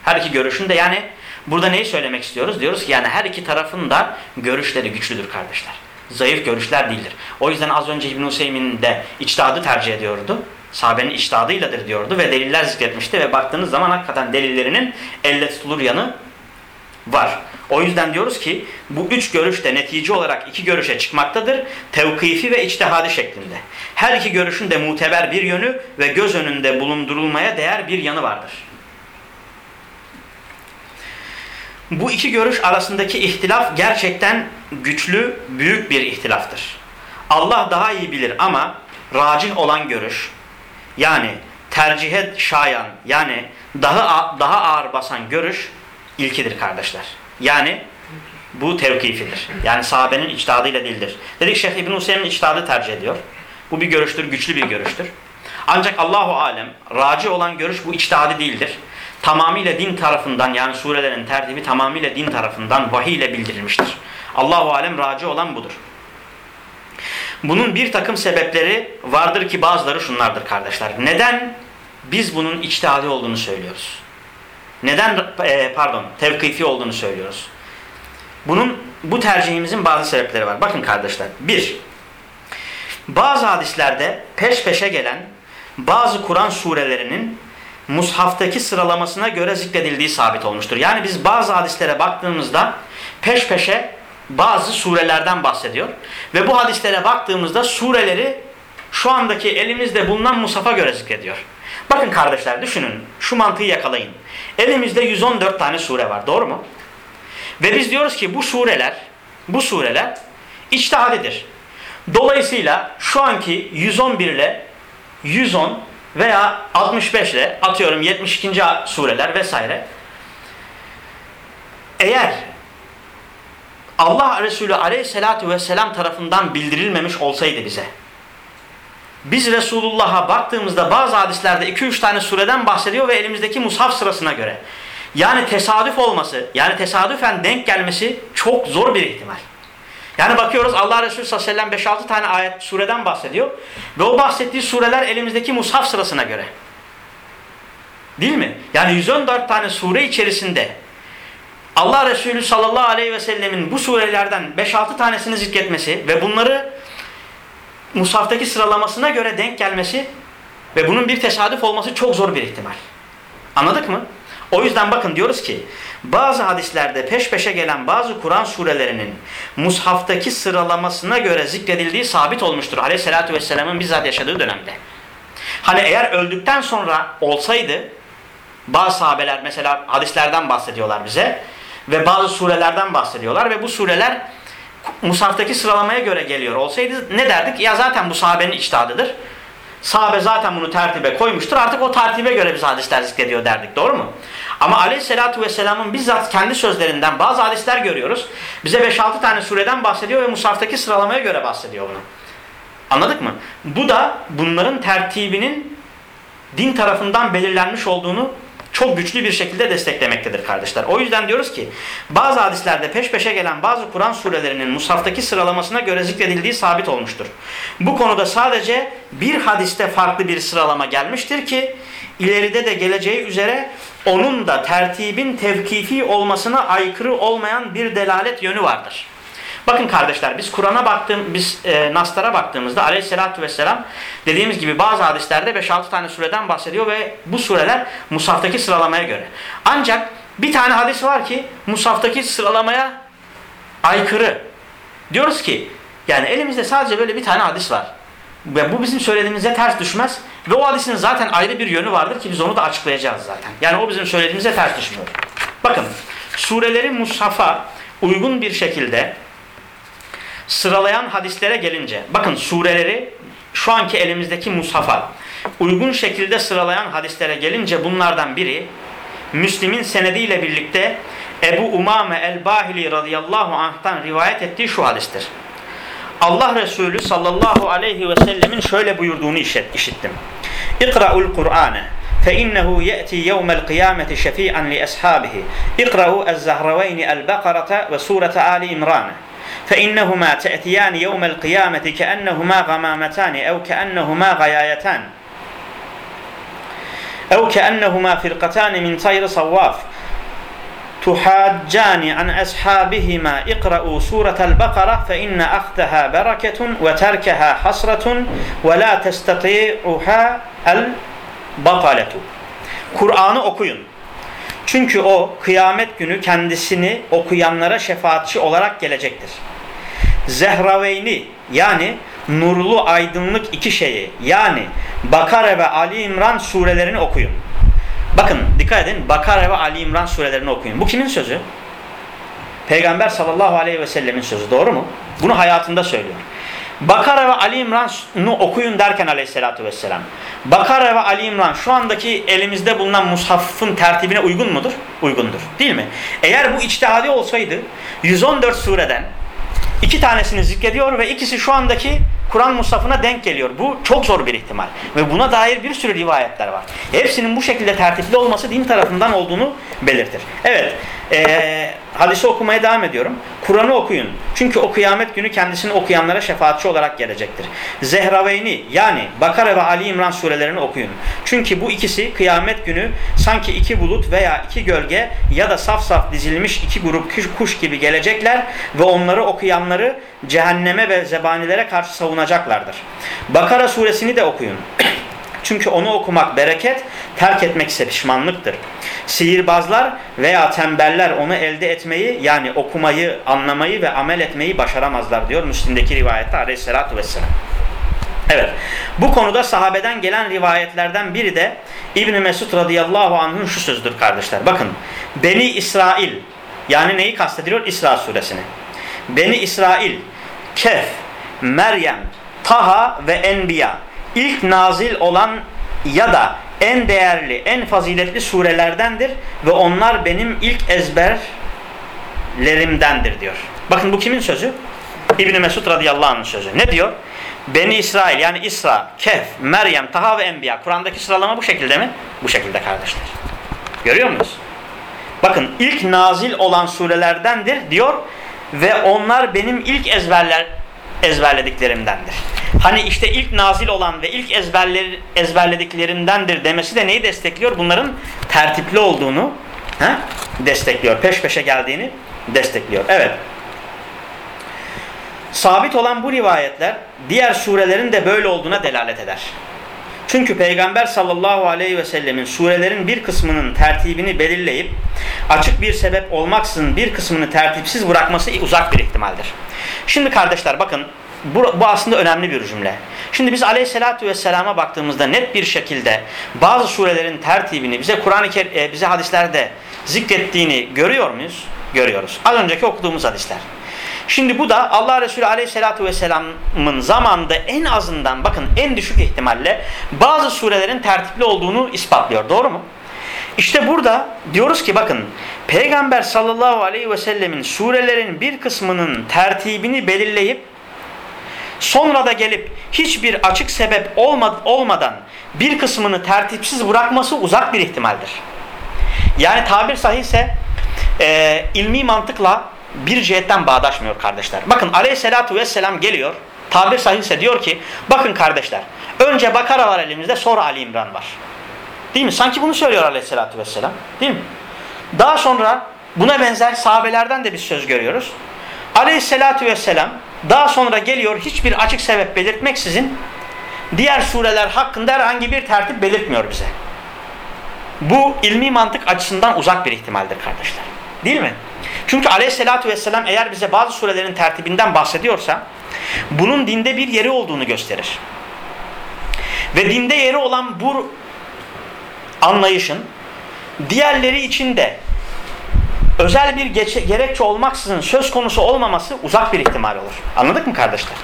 Her iki görüşün de yani burada neyi söylemek istiyoruz? Diyoruz ki yani her iki tarafın da görüşleri güçlüdür kardeşler. Zayıf görüşler değildir. O yüzden az önce İbn Hüseyin de içtihadı tercih ediyordu. Sahabenin içtihadıyladır diyordu ve deliller zikretmişti ve baktığınız zaman hakikaten delillerinin elle tutulur yanı Var. O yüzden diyoruz ki bu üç görüş de netice olarak iki görüşe çıkmaktadır. Tevkifi ve içtihadi şeklinde. Her iki görüşün de muteber bir yönü ve göz önünde bulundurulmaya değer bir yanı vardır. Bu iki görüş arasındaki ihtilaf gerçekten güçlü, büyük bir ihtilaftır. Allah daha iyi bilir ama racih olan görüş yani tercihe şayan yani daha daha ağır basan görüş ilkidir kardeşler. Yani bu tevkifidir. Yani sahabenin içtihadıyla değildir. Dedik Şeyh İbn Hüseyin içtihadı tercih ediyor. Bu bir görüştür, güçlü bir görüştür. Ancak Allahu alem raci olan görüş bu içtihadi değildir. Tamamıyla din tarafından yani surelerin tertibi tamamıyla din tarafından vahiy ile bildirilmiştir. Allahu alem raci olan budur. Bunun bir takım sebepleri vardır ki bazıları şunlardır kardeşler. Neden biz bunun içtihadi olduğunu söylüyoruz? Neden e, pardon tevkifi olduğunu söylüyoruz? Bunun bu tercihimizin bazı sebepleri var. Bakın kardeşler. Bir, bazı hadislerde peş peşe gelen bazı Kur'an surelerinin mushaftaki sıralamasına göre zikredildiği sabit olmuştur. Yani biz bazı hadislere baktığımızda peş peşe bazı surelerden bahsediyor. Ve bu hadislere baktığımızda sureleri şu andaki elimizde bulunan mushafa göre zikrediyor. Bakın kardeşler düşünün. Şu mantığı yakalayın. Elimizde 114 tane sure var. Doğru mu? Ve biz diyoruz ki bu sureler bu sureler içtihadidir. Dolayısıyla şu anki 111 ile 110 veya 65 ile atıyorum 72. sureler vesaire eğer Allah Resulü aleyhissalatü vesselam tarafından bildirilmemiş olsaydı bize biz Resulullah'a baktığımızda bazı hadislerde 2-3 tane sureden bahsediyor ve elimizdeki mushaf sırasına göre. Yani tesadüf olması, yani tesadüfen denk gelmesi çok zor bir ihtimal. Yani bakıyoruz Allah Resulü sallallahu aleyhi ve sellem 5-6 tane ayet sureden bahsediyor. Ve o bahsettiği sureler elimizdeki mushaf sırasına göre. Değil mi? Yani 114 tane sure içerisinde Allah Resulü sallallahu aleyhi ve sellemin bu surelerden 5-6 tanesini zikretmesi ve bunları Musaf'taki sıralamasına göre denk gelmesi ve bunun bir tesadüf olması çok zor bir ihtimal. Anladık mı? O yüzden bakın diyoruz ki bazı hadislerde peş peşe gelen bazı Kur'an surelerinin mushaftaki sıralamasına göre zikredildiği sabit olmuştur. Aleyhisselatü Vesselam'ın bizzat yaşadığı dönemde. Hani eğer öldükten sonra olsaydı bazı sahabeler mesela hadislerden bahsediyorlar bize ve bazı surelerden bahsediyorlar ve bu sureler Musaftaki sıralamaya göre geliyor olsaydı ne derdik? Ya zaten bu sahabenin içtihadıdır. Sahabe zaten bunu tertibe koymuştur. Artık o tertibe göre biz hadisler zikrediyor derdik. Doğru mu? Ama aleyhissalatü vesselamın bizzat kendi sözlerinden bazı hadisler görüyoruz. Bize 5-6 tane sureden bahsediyor ve musaftaki sıralamaya göre bahsediyor bunu. Anladık mı? Bu da bunların tertibinin din tarafından belirlenmiş olduğunu çok güçlü bir şekilde desteklemektedir kardeşler. O yüzden diyoruz ki bazı hadislerde peş peşe gelen bazı Kur'an surelerinin musaftaki sıralamasına göre zikredildiği sabit olmuştur. Bu konuda sadece bir hadiste farklı bir sıralama gelmiştir ki ileride de geleceği üzere onun da tertibin tevkifi olmasına aykırı olmayan bir delalet yönü vardır. Bakın kardeşler biz Kur'an'a baktığım, biz e, Naslara baktığımızda aleyhissalatü vesselam dediğimiz gibi bazı hadislerde 5-6 tane sureden bahsediyor ve bu sureler Musaf'taki sıralamaya göre. Ancak bir tane hadis var ki Musaf'taki sıralamaya aykırı. Diyoruz ki yani elimizde sadece böyle bir tane hadis var. Ve bu bizim söylediğimize ters düşmez. Ve o hadisin zaten ayrı bir yönü vardır ki biz onu da açıklayacağız zaten. Yani o bizim söylediğimize ters düşmüyor. Bakın sureleri Musaf'a uygun bir şekilde sıralayan hadislere gelince bakın sureleri şu anki elimizdeki mushafa uygun şekilde sıralayan hadislere gelince bunlardan biri Müslim'in senediyle birlikte Ebu Umame el-Bahili radıyallahu anh'tan rivayet ettiği şu hadistir. Allah Resulü sallallahu aleyhi ve sellemin şöyle buyurduğunu işittim. İkra'ul Kur'ane فإنه يأتي يوم القيامة شفيعا لأصحابه اقرأوا الزهروين البقرة وسورة آل إمران فإنهما تأتيان يوم القيامة كأنهما غمامتان أو كأنهما غيايتان. أو كأنهما فرقتان من طير صواف. تحاجان عن أصحابهما. اقرأوا سورة البقرة فإن أخذها بركة وتركها حسرة ولا تستطيعها البطلة. Kur'an'ı okuyun. Çünkü o kıyamet günü kendisini okuyanlara şefaatçi olarak gelecektir. Zehraveyni yani nurlu aydınlık iki şeyi yani Bakara ve Ali İmran surelerini okuyun. Bakın dikkat edin Bakara ve Ali İmran surelerini okuyun. Bu kimin sözü? Peygamber sallallahu aleyhi ve sellemin sözü doğru mu? Bunu hayatında söylüyor. Bakara ve Ali İmran'ı okuyun derken aleyhissalatü vesselam. Bakara ve Ali İmran şu andaki elimizde bulunan mushafın tertibine uygun mudur? Uygundur. Değil mi? Eğer bu içtihadi olsaydı 114 sureden iki tanesini zikrediyor ve ikisi şu andaki Kur'an mushafına denk geliyor. Bu çok zor bir ihtimal. Ve buna dair bir sürü rivayetler var. Hepsinin bu şekilde tertipli olması din tarafından olduğunu belirtir. Evet, ee, hadisi okumaya devam ediyorum. Kur'an'ı okuyun. Çünkü o kıyamet günü kendisini okuyanlara şefaatçi olarak gelecektir. Zehraveyni yani Bakara ve Ali İmran surelerini okuyun. Çünkü bu ikisi kıyamet günü sanki iki bulut veya iki gölge ya da saf saf dizilmiş iki grup kuş gibi gelecekler ve onları okuyanları cehenneme ve zebanilere karşı savunacaklardır. Bakara suresini de okuyun. Çünkü onu okumak bereket, terk etmek ise pişmanlıktır. Sihirbazlar veya tembeller onu elde etmeyi yani okumayı, anlamayı ve amel etmeyi başaramazlar diyor Müslim'deki rivayette aleyhissalatü vesselam. Evet. Bu konuda sahabeden gelen rivayetlerden biri de İbn Mesud radıyallahu anh'ın şu sözdür kardeşler. Bakın. Beni İsrail yani neyi kastediliyor? İsra suresini. Beni İsrail, Kehf, Meryem, Taha ve Enbiya ilk nazil olan ya da en değerli, en faziletli surelerdendir ve onlar benim ilk ezberlerimdendir diyor. Bakın bu kimin sözü? İbn Mesud radıyallahu anh'ın sözü. Ne diyor? Beni İsrail yani İsra, Kehf, Meryem, Taha ve Enbiya. Kur'an'daki sıralama bu şekilde mi? Bu şekilde kardeşler. Görüyor muyuz? Bakın ilk nazil olan surelerdendir diyor ve onlar benim ilk ezberler ezberlediklerimdendir. Hani işte ilk nazil olan ve ilk ezberler, ezberlediklerindendir demesi de neyi destekliyor? Bunların tertipli olduğunu he? destekliyor. Peş peşe geldiğini destekliyor. Evet. Sabit olan bu rivayetler diğer surelerin de böyle olduğuna delalet eder. Çünkü Peygamber sallallahu aleyhi ve sellemin surelerin bir kısmının tertibini belirleyip açık bir sebep olmaksızın bir kısmını tertipsiz bırakması uzak bir ihtimaldir. Şimdi kardeşler bakın bu, bu aslında önemli bir cümle. Şimdi biz aleyhissalatü vesselama baktığımızda net bir şekilde bazı surelerin tertibini bize Kur'an-ı e, bize hadislerde zikrettiğini görüyor muyuz? Görüyoruz. Az önceki okuduğumuz hadisler. Şimdi bu da Allah Resulü Aleyhisselatü Vesselam'ın zamanında en azından bakın en düşük ihtimalle bazı surelerin tertipli olduğunu ispatlıyor. Doğru mu? İşte burada diyoruz ki bakın Peygamber sallallahu aleyhi ve surelerin bir kısmının tertibini belirleyip sonra da gelip hiçbir açık sebep olmadan bir kısmını tertipsiz bırakması uzak bir ihtimaldir. Yani tabir sahihse e, ilmi mantıkla bir cihetten bağdaşmıyor kardeşler. Bakın aleyhissalatu vesselam geliyor. Tabir sahihse diyor ki bakın kardeşler önce Bakara var elimizde sonra Ali İmran var. Değil mi? Sanki bunu söylüyor aleyhissalatu vesselam. Değil mi? Daha sonra buna benzer sahabelerden de bir söz görüyoruz. Aleyhissalatu vesselam daha sonra geliyor hiçbir açık sebep belirtmeksizin diğer sureler hakkında herhangi bir tertip belirtmiyor bize. Bu ilmi mantık açısından uzak bir ihtimaldir kardeşler. Değil mi? Çünkü aleyhissalatü vesselam eğer bize bazı surelerin tertibinden bahsediyorsa bunun dinde bir yeri olduğunu gösterir. Ve dinde yeri olan bu anlayışın diğerleri için de özel bir gerekçe olmaksızın söz konusu olmaması uzak bir ihtimal olur. Anladık mı kardeşler?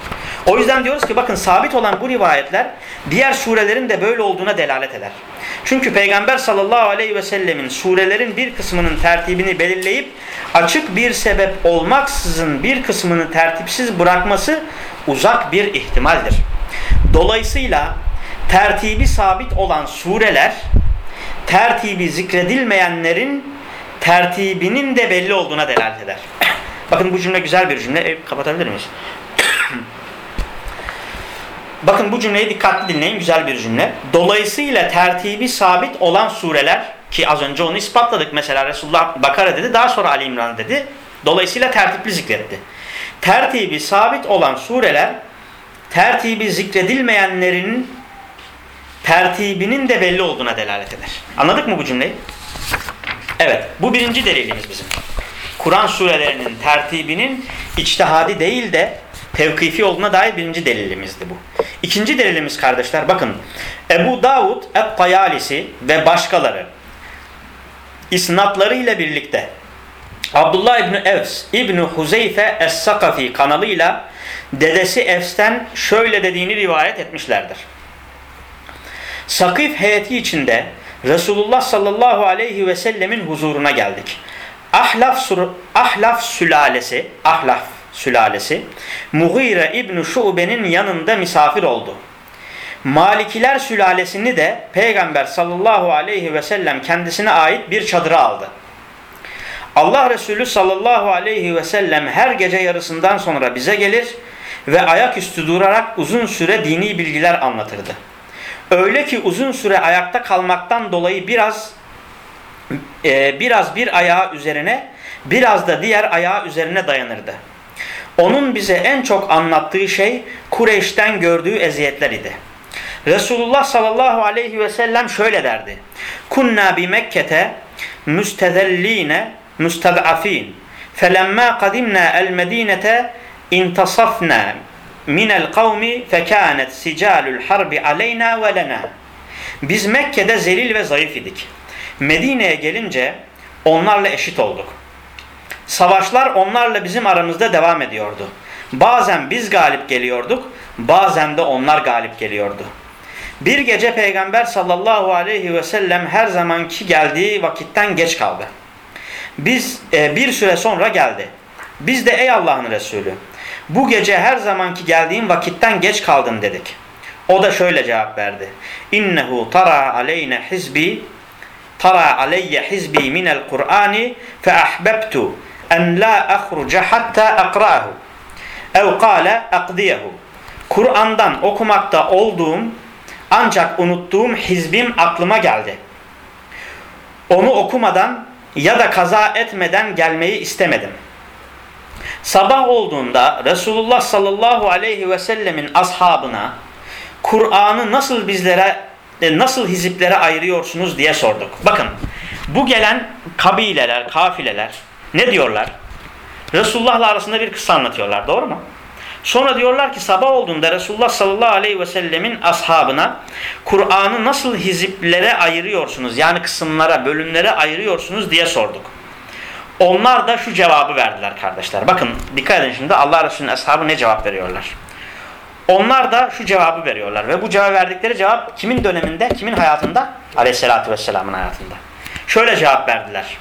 O yüzden diyoruz ki bakın sabit olan bu rivayetler diğer surelerin de böyle olduğuna delalet eder. Çünkü Peygamber sallallahu aleyhi ve sellemin surelerin bir kısmının tertibini belirleyip açık bir sebep olmaksızın bir kısmını tertipsiz bırakması uzak bir ihtimaldir. Dolayısıyla tertibi sabit olan sureler tertibi zikredilmeyenlerin tertibinin de belli olduğuna delalet eder. Bakın bu cümle güzel bir cümle. E, kapatabilir miyiz? Bakın bu cümleyi dikkatli dinleyin. Güzel bir cümle. Dolayısıyla tertibi sabit olan sureler ki az önce onu ispatladık. Mesela Resulullah Bakara dedi. Daha sonra Ali İmran dedi. Dolayısıyla tertipli zikretti. Tertibi sabit olan sureler tertibi zikredilmeyenlerin tertibinin de belli olduğuna delalet eder. Anladık mı bu cümleyi? Evet, bu birinci delilimiz bizim. Kur'an surelerinin tertibinin içtihadi değil de tevkifi olduğuna dair birinci delilimizdi bu. İkinci delilimiz kardeşler bakın. Ebu Davud et-Tayalisi ve başkaları isnatları ile birlikte Abdullah İbni Evs İbni Huzeyfe Es-Sakafi kanalıyla dedesi Evs'ten şöyle dediğini rivayet etmişlerdir. Sakif heyeti içinde Resulullah sallallahu aleyhi ve sellemin huzuruna geldik. Ahlaf, Ahlaf sülalesi, Ahlaf sülalesi Mughire İbni Şube'nin yanında misafir oldu. Malikiler sülalesini de Peygamber sallallahu aleyhi ve sellem kendisine ait bir çadıra aldı. Allah Resulü sallallahu aleyhi ve sellem her gece yarısından sonra bize gelir ve ayaküstü durarak uzun süre dini bilgiler anlatırdı. Öyle ki uzun süre ayakta kalmaktan dolayı biraz e, biraz bir ayağı üzerine biraz da diğer ayağı üzerine dayanırdı. Onun bize en çok anlattığı şey Kureyş'ten gördüğü eziyetler idi. Resulullah sallallahu aleyhi ve sellem şöyle derdi. Kunna bi Mekke'te müstezelline müsted'afin. Felemma kadimna el medinete intasafna minel kavmi fekânet sicalul harbi aleyna ve lena. Biz Mekke'de zelil ve zayıf idik. Medine'ye gelince onlarla eşit olduk. Savaşlar onlarla bizim aramızda devam ediyordu. Bazen biz galip geliyorduk, bazen de onlar galip geliyordu. Bir gece Peygamber sallallahu aleyhi ve sellem her zamanki geldiği vakitten geç kaldı. Biz e, bir süre sonra geldi. Biz de ey Allah'ın Resulü bu gece her zamanki geldiğin vakitten geç kaldın dedik. O da şöyle cevap verdi. İnnehu tara aleyne hizbi tara aleyye hizbi minel Kur'ani fe ahbebtu en la ahruca hatta akra'ahu ev kâle akdiyehu Kur'an'dan okumakta olduğum ancak unuttuğum hizbim aklıma geldi. Onu okumadan ya da kaza etmeden gelmeyi istemedim. Sabah olduğunda Resulullah sallallahu aleyhi ve sellemin ashabına Kur'an'ı nasıl bizlere e, nasıl hiziplere ayırıyorsunuz diye sorduk. Bakın bu gelen kabileler, kafileler ne diyorlar? Resulullah'la arasında bir kıssa anlatıyorlar. Doğru mu? Sonra diyorlar ki sabah olduğunda Resulullah sallallahu aleyhi ve sellemin ashabına Kur'an'ı nasıl hiziplere ayırıyorsunuz? Yani kısımlara, bölümlere ayırıyorsunuz diye sorduk. Onlar da şu cevabı verdiler kardeşler. Bakın dikkat edin şimdi Allah Resulü'nün ashabı ne cevap veriyorlar. Onlar da şu cevabı veriyorlar. Ve bu cevap verdikleri cevap kimin döneminde, kimin hayatında? Aleyhissalatü vesselamın hayatında. Şöyle cevap verdiler.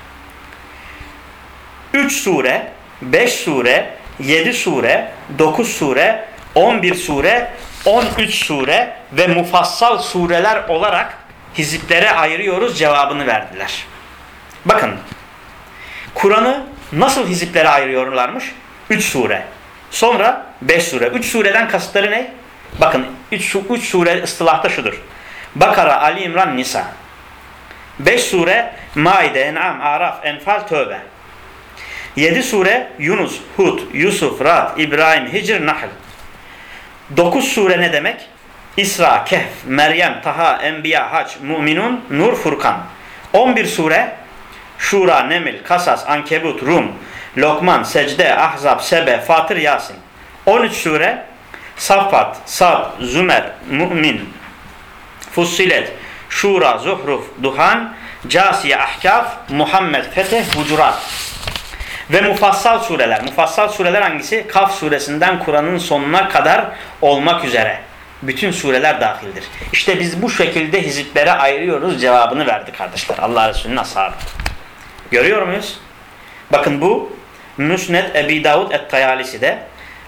3 sure, 5 sure, 7 sure, 9 sure, 11 sure, 13 sure ve mufassal sureler olarak hiziplere ayırıyoruz cevabını verdiler. Bakın Kur'an'ı nasıl hiziplere ayırıyorlarmış? 3 sure. Sonra 5 sure. 3 sureden kasıtları ne? Bakın 3 3 sure ıstılahta şudur. Bakara, Ali İmran, Nisa. 5 sure Maide, En'am, Araf, Enfal, Tövbe. 7 sure Yunus, Hud, Yusuf, Rad, İbrahim, Hicr, Nahl. 9 sure ne demek? İsra, Kehf, Meryem, Taha, Enbiya, Hac, Mu'minun, Nur, Furkan. 11 sure Şura, Nemil, Kasas, Ankebut, Rum, Lokman, Secde, Ahzab, Sebe, Fatır, Yasin. 13 sure Safat, Sab, Zümer, Mü'min, Fussilet, Şura, Zuhruf, Duhan, Casiye, Ahkaf, Muhammed, Fetih, Hucurat. Ve mufassal sureler. Mufassal sureler hangisi? Kaf suresinden Kur'an'ın sonuna kadar olmak üzere. Bütün sureler dahildir. İşte biz bu şekilde hiziplere ayırıyoruz cevabını verdi kardeşler. Allah Resulü'nün ashabı. Görüyor muyuz? Bakın bu Müsned Ebi Davud Et-Tayalisi de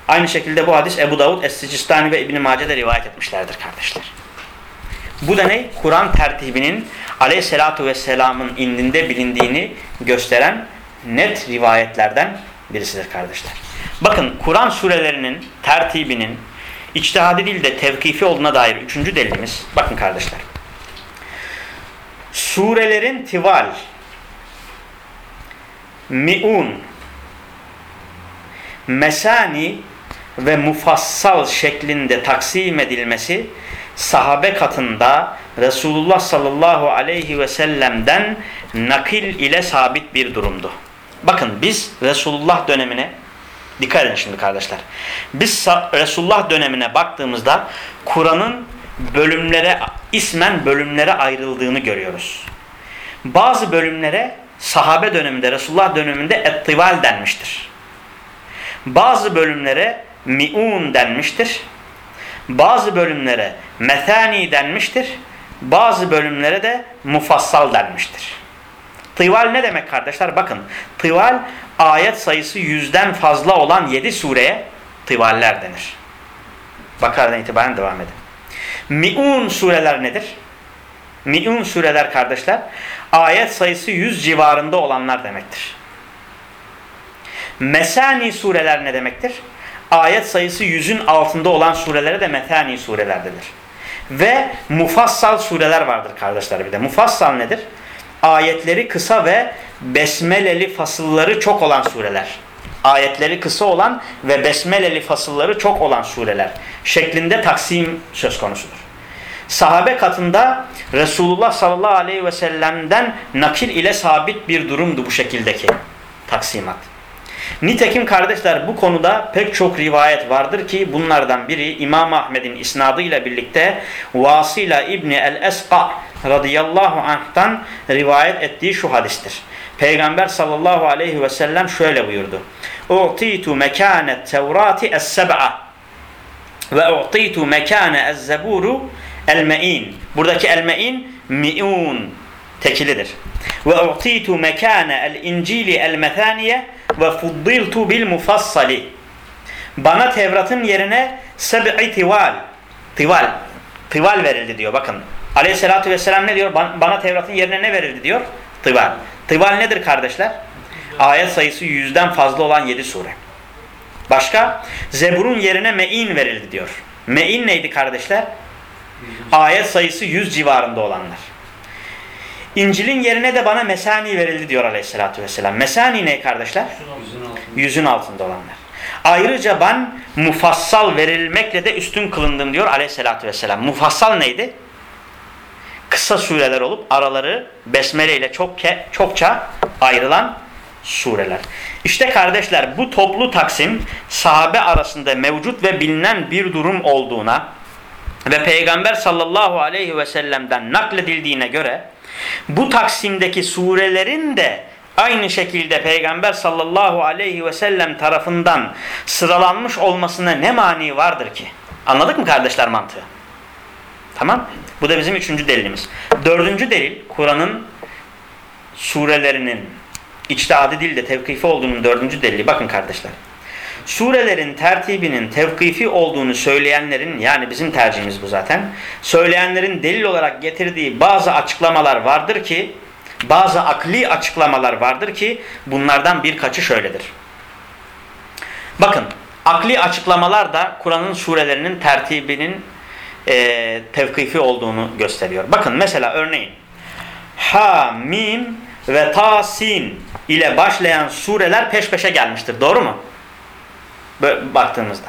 aynı şekilde bu hadis Ebu Davud Es-Sicistani ve İbn-i Mace'de rivayet etmişlerdir kardeşler. Bu da ne? Kur'an tertibinin aleyhissalatu vesselamın indinde bilindiğini gösteren net rivayetlerden birisidir kardeşler. Bakın Kur'an surelerinin tertibinin içtihadi değil de tevkifi olduğuna dair üçüncü delilimiz. Bakın kardeşler. Surelerin tival mi'un mesani ve mufassal şeklinde taksim edilmesi sahabe katında Resulullah sallallahu aleyhi ve sellem'den nakil ile sabit bir durumdu. Bakın biz Resulullah dönemine dikkat edin şimdi kardeşler. Biz Resulullah dönemine baktığımızda Kur'an'ın bölümlere ismen bölümlere ayrıldığını görüyoruz. Bazı bölümlere sahabe döneminde Resulullah döneminde ettival denmiştir. Bazı bölümlere mi'un denmiştir. Bazı bölümlere methani denmiştir. Bazı bölümlere de mufassal denmiştir. Tıval ne demek kardeşler? Bakın tıval ayet sayısı yüzden fazla olan yedi sureye tıvaller denir. Bakardan itibaren devam edin. Mi'un sureler nedir? Mi'un sureler kardeşler ayet sayısı yüz civarında olanlar demektir. Mesani sureler ne demektir? Ayet sayısı yüzün altında olan surelere de metani sureler denir. Ve mufassal sureler vardır kardeşler bir de. Mufassal nedir? Ayetleri kısa ve besmeleli fasılları çok olan sureler. Ayetleri kısa olan ve besmeleli fasılları çok olan sureler şeklinde taksim söz konusudur. Sahabe katında Resulullah sallallahu aleyhi ve sellem'den nakil ile sabit bir durumdu bu şekildeki taksimat. Nitekim kardeşler bu konuda pek çok rivayet vardır ki bunlardan biri İmam Ahmed'in isnadıyla birlikte Vasila İbni el-Esqa radıyallahu anh'tan rivayet ettiği şu hadistir. Peygamber sallallahu aleyhi ve sellem şöyle buyurdu. U'titu mekâne tevrati es-seb'a ve u'titu mekâne ez-zeburu el-me'in. Buradaki el-me'in mi'un tekilidir. Ve u'titu mekâne el-incili el-methâniye ve fuddiltu bil mufassali. Bana Tevrat'ın yerine seb'i tival, tival, tival verildi diyor. Bakın aleyhissalatü vesselam ne diyor? Bana Tevrat'ın yerine ne verildi diyor? Tival. Tival nedir kardeşler? Ayet sayısı yüzden fazla olan yedi sure. Başka? Zebur'un yerine me'in verildi diyor. Me'in neydi kardeşler? Ayet sayısı yüz civarında olanlar. İncil'in yerine de bana mesani verildi diyor aleyhissalatü vesselam. Mesani ne kardeşler? Yüzün altında olanlar. Ayrıca ben mufassal verilmekle de üstün kılındım diyor aleyhissalatü vesselam. Mufassal neydi? Kısa sureler olup araları besmele ile çok çokça ayrılan sureler. İşte kardeşler bu toplu taksim sahabe arasında mevcut ve bilinen bir durum olduğuna ve Peygamber sallallahu aleyhi ve sellem'den nakledildiğine göre bu taksimdeki surelerin de aynı şekilde Peygamber sallallahu aleyhi ve sellem tarafından sıralanmış olmasına ne mani vardır ki? Anladık mı kardeşler mantığı? Tamam. Bu da bizim üçüncü delilimiz. Dördüncü delil Kur'an'ın surelerinin içtihadi dilde tevkifi olduğunun dördüncü delili. Bakın kardeşler. Surelerin tertibinin tevkifi olduğunu söyleyenlerin yani bizim tercihimiz bu zaten. Söyleyenlerin delil olarak getirdiği bazı açıklamalar vardır ki bazı akli açıklamalar vardır ki bunlardan birkaçı şöyledir. Bakın akli açıklamalar da Kur'an'ın surelerinin tertibinin e, tevkifi olduğunu gösteriyor. Bakın mesela örneğin Ha, Mim ve Tasin ile başlayan sureler peş peşe gelmiştir. Doğru mu? Baktığımızda.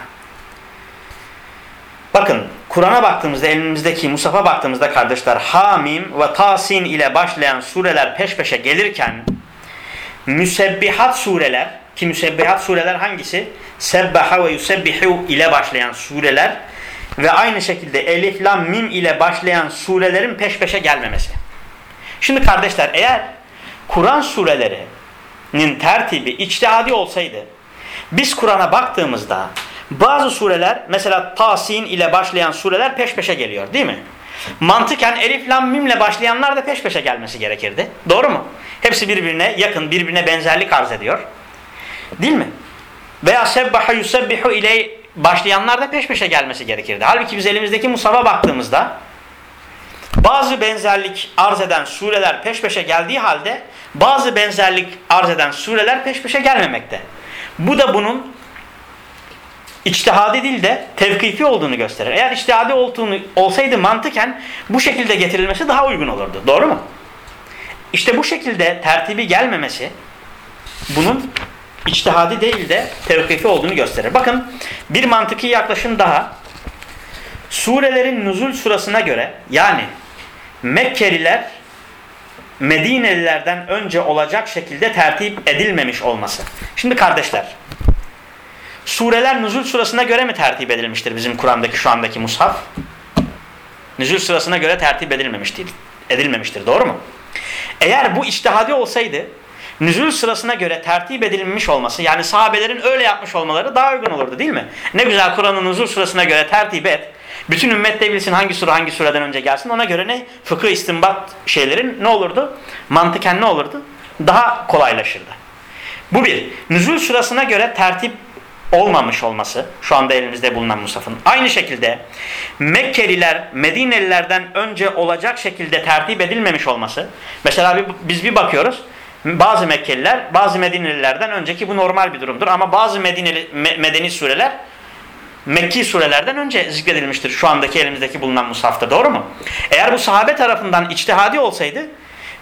Bakın Kur'an'a baktığımızda elimizdeki Musaf'a baktığımızda kardeşler Hamim ve Tasin ile başlayan sureler peş peşe gelirken müsebbihat sureler ki müsebbihat sureler hangisi? Sebbaha ve yusebbihu ile başlayan sureler ve aynı şekilde elif lam mim ile başlayan surelerin peş peşe gelmemesi. Şimdi kardeşler eğer Kur'an surelerinin tertibi içtihadi olsaydı biz Kur'an'a baktığımızda bazı sureler mesela Tasin ile başlayan sureler peş peşe geliyor değil mi? Mantıken Elif Lam Mim ile başlayanlar da peş peşe gelmesi gerekirdi. Doğru mu? Hepsi birbirine yakın, birbirine benzerlik arz ediyor. Değil mi? Veya Sebbaha Yusebbihu ile başlayanlar da peş peşe gelmesi gerekirdi. Halbuki biz elimizdeki Musaf'a baktığımızda bazı benzerlik arz eden sureler peş peşe geldiği halde bazı benzerlik arz eden sureler peş peşe gelmemekte. Bu da bunun içtihadi değil de tevkifi olduğunu gösterir. Eğer içtihadi olduğunu olsaydı mantıken bu şekilde getirilmesi daha uygun olurdu. Doğru mu? İşte bu şekilde tertibi gelmemesi bunun içtihadi değil de tevkifi olduğunu gösterir. Bakın bir mantıki yaklaşım daha. Surelerin nuzul sırasına göre yani Mekkeliler Medinelilerden önce olacak şekilde tertip edilmemiş olması. Şimdi kardeşler, sureler nüzul sırasına göre mi tertip edilmiştir bizim Kur'an'daki şu andaki mushaf? Nüzul sırasına göre tertip edilmemiştir. Edilmemiştir, doğru mu? Eğer bu içtihadi olsaydı, nüzul sırasına göre tertip edilmiş olması, yani sahabelerin öyle yapmış olmaları daha uygun olurdu değil mi? Ne güzel Kur'an'ın nüzul sırasına göre tertip et, bütün ümmet de bilsin hangi sure hangi sureden önce gelsin. Ona göre ne? Fıkıh istinbat şeylerin ne olurdu? Mantıken ne olurdu? Daha kolaylaşırdı. Bu bir. Nüzul sırasına göre tertip olmamış olması şu anda elimizde bulunan Musaf'ın. Aynı şekilde Mekkeliler Medinelilerden önce olacak şekilde tertip edilmemiş olması. Mesela biz bir bakıyoruz. Bazı Mekkeliler bazı Medinelilerden önceki bu normal bir durumdur. Ama bazı Medineli, Medeni sureler Mekki surelerden önce zikredilmiştir şu andaki elimizdeki bulunan mushafta. Doğru mu? Eğer bu sahabe tarafından içtihadi olsaydı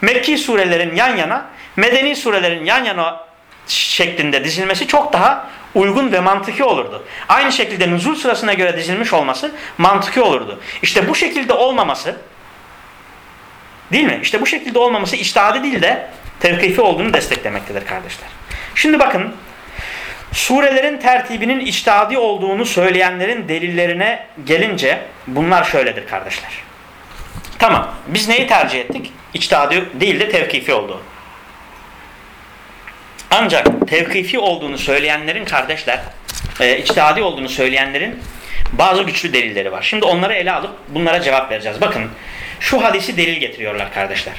Mekki surelerin yan yana, Medeni surelerin yan yana şeklinde dizilmesi çok daha uygun ve mantıki olurdu. Aynı şekilde nüzul sırasına göre dizilmiş olması mantıki olurdu. İşte bu şekilde olmaması değil mi? İşte bu şekilde olmaması içtihadi değil de tevkifi olduğunu desteklemektedir kardeşler. Şimdi bakın Surelerin tertibinin içtihadi olduğunu söyleyenlerin delillerine gelince bunlar şöyledir kardeşler. Tamam. Biz neyi tercih ettik? İçtihadi değil de tevkifi olduğu. Ancak tevkifi olduğunu söyleyenlerin kardeşler, e, içtihadi olduğunu söyleyenlerin bazı güçlü delilleri var. Şimdi onları ele alıp bunlara cevap vereceğiz. Bakın şu hadisi delil getiriyorlar kardeşler.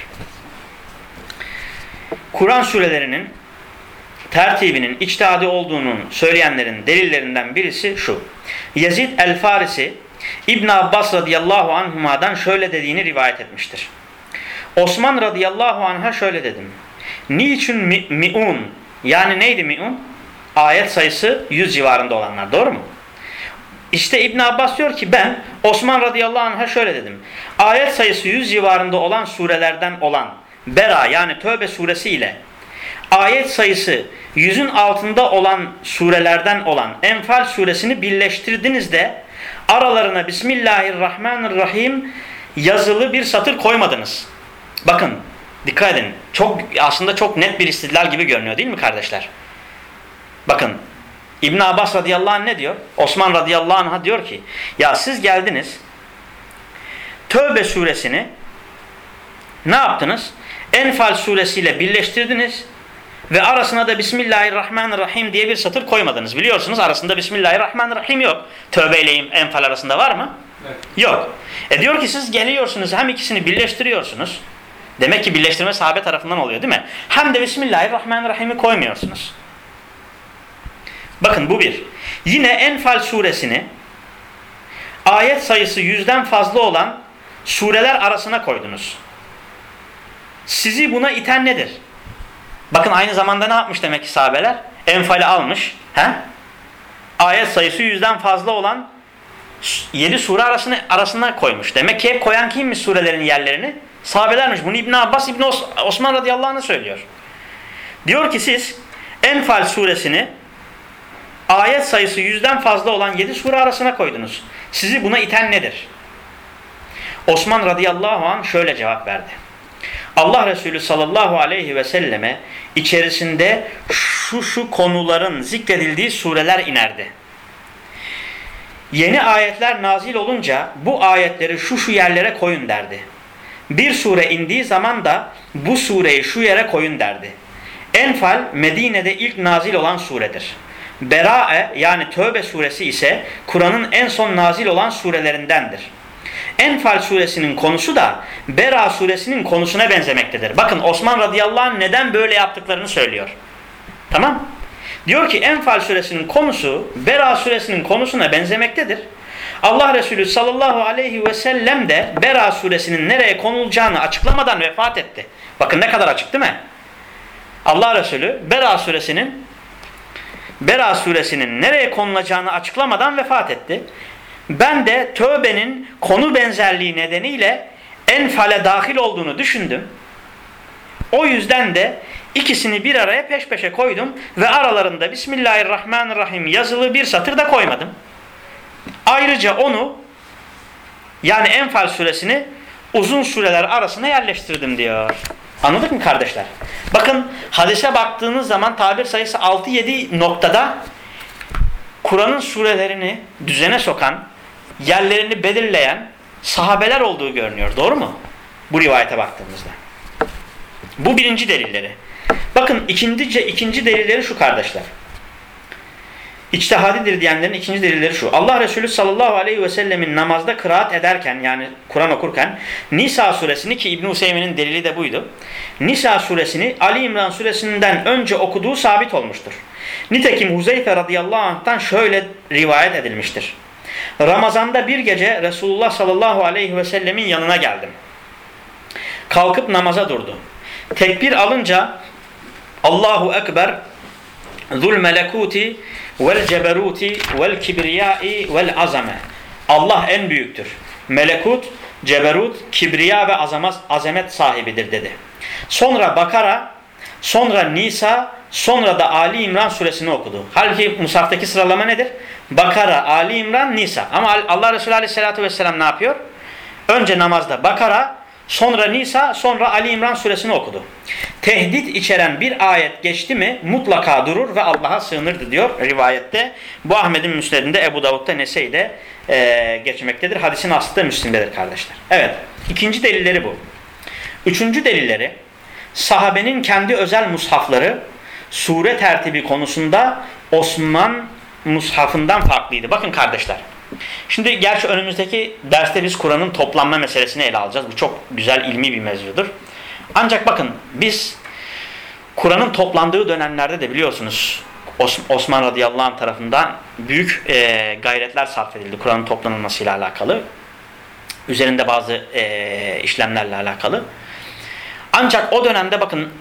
Kur'an surelerinin tertibinin içtihadi olduğunu söyleyenlerin delillerinden birisi şu. Yazid el-Farisi İbn Abbas radıyallahu anhuma'dan şöyle dediğini rivayet etmiştir. Osman radıyallahu anh'a şöyle dedim. Niçin mi, mi'un yani neydi mi'un? Ayet sayısı 100 civarında olanlar doğru mu? İşte İbn Abbas diyor ki ben Osman radıyallahu anh'a şöyle dedim. Ayet sayısı 100 civarında olan surelerden olan Bera yani Tövbe suresi ile ayet sayısı yüzün altında olan surelerden olan Enfal suresini birleştirdiniz de aralarına Bismillahirrahmanirrahim yazılı bir satır koymadınız. Bakın dikkat edin. Çok aslında çok net bir istidlal gibi görünüyor değil mi kardeşler? Bakın İbn Abbas radıyallahu anh ne diyor? Osman radıyallahu anh'a diyor ki ya siz geldiniz Tövbe suresini ne yaptınız? Enfal suresiyle birleştirdiniz ve arasına da Bismillahirrahmanirrahim diye bir satır koymadınız. Biliyorsunuz arasında Bismillahirrahmanirrahim yok. Tövbe ile enfal arasında var mı? Evet. Yok. E diyor ki siz geliyorsunuz hem ikisini birleştiriyorsunuz. Demek ki birleştirme sahabe tarafından oluyor değil mi? Hem de Bismillahirrahmanirrahim'i koymuyorsunuz. Bakın bu bir. Yine Enfal suresini ayet sayısı yüzden fazla olan sureler arasına koydunuz. Sizi buna iten nedir? Bakın aynı zamanda ne yapmış demek ki sahabeler? Enfali almış. He? Ayet sayısı yüzden fazla olan yedi sure arasına, arasına koymuş. Demek ki hep koyan kimmiş surelerin yerlerini? Sahabelermiş. Bunu İbn Abbas İbn Osman radıyallahu anh söylüyor. Diyor ki siz Enfal suresini ayet sayısı yüzden fazla olan yedi sure arasına koydunuz. Sizi buna iten nedir? Osman radıyallahu anh şöyle cevap verdi. Allah Resulü sallallahu aleyhi ve selleme içerisinde şu şu konuların zikredildiği sureler inerdi. Yeni ayetler nazil olunca bu ayetleri şu şu yerlere koyun derdi. Bir sure indiği zaman da bu sureyi şu yere koyun derdi. Enfal Medine'de ilk nazil olan suredir. Bera'e yani Tövbe suresi ise Kur'an'ın en son nazil olan surelerindendir. Enfal suresinin konusu da Bera suresinin konusuna benzemektedir. Bakın Osman radıyallahu anh neden böyle yaptıklarını söylüyor. Tamam. Diyor ki Enfal suresinin konusu Bera suresinin konusuna benzemektedir. Allah Resulü sallallahu aleyhi ve sellem de Bera suresinin nereye konulacağını açıklamadan vefat etti. Bakın ne kadar açık değil mi? Allah Resulü Bera suresinin Bera suresinin nereye konulacağını açıklamadan vefat etti. Ben de tövbenin konu benzerliği nedeniyle enfale dahil olduğunu düşündüm. O yüzden de ikisini bir araya peş peşe koydum ve aralarında Bismillahirrahmanirrahim yazılı bir satır da koymadım. Ayrıca onu yani Enfal suresini uzun sureler arasına yerleştirdim diyor. Anladık mı kardeşler? Bakın hadise baktığınız zaman tabir sayısı 6-7 noktada Kur'an'ın surelerini düzene sokan, yerlerini belirleyen sahabeler olduğu görünüyor. Doğru mu? Bu rivayete baktığımızda. Bu birinci delilleri. Bakın ikinci, ikinci delilleri şu kardeşler. İçtihadidir diyenlerin ikinci delilleri şu. Allah Resulü sallallahu aleyhi ve sellemin namazda kıraat ederken yani Kur'an okurken Nisa suresini ki İbn-i Hüseyin'in delili de buydu. Nisa suresini Ali İmran suresinden önce okuduğu sabit olmuştur. Nitekim Huzeyfe radıyallahu anh'tan şöyle rivayet edilmiştir. Ramazanda bir gece Resulullah sallallahu aleyhi ve sellemin yanına geldim. Kalkıp namaza durdu. Tekbir alınca Allahu Ekber zul melekuti vel ceberuti vel kibriyai vel azame. Allah en büyüktür. Melekut, ceberut, kibriya ve azamet, sahibidir dedi. Sonra Bakara, sonra Nisa, sonra da Ali İmran suresini okudu. Halbuki Musaf'taki sıralama nedir? Bakara, Ali İmran, Nisa. Ama Allah Resulü Aleyhisselatü Vesselam ne yapıyor? Önce namazda Bakara, sonra Nisa, sonra Ali İmran suresini okudu. Tehdit içeren bir ayet geçti mi mutlaka durur ve Allah'a sığınırdı diyor rivayette. Bu Ahmet'in müsnedinde, Ebu Davud'da, Nese'de e, geçmektedir. Hadisin aslı da Müslim'dedir kardeşler. Evet, ikinci delilleri bu. Üçüncü delilleri, sahabenin kendi özel mushafları sure tertibi konusunda Osman mushafından farklıydı. Bakın kardeşler. Şimdi gerçi önümüzdeki derste biz Kur'an'ın toplanma meselesini ele alacağız. Bu çok güzel ilmi bir mevzudur. Ancak bakın biz Kur'an'ın toplandığı dönemlerde de biliyorsunuz Osman radıyallahu anh tarafından büyük e, gayretler sarf edildi Kur'an'ın toplanılmasıyla alakalı. Üzerinde bazı e, işlemlerle alakalı. Ancak o dönemde bakın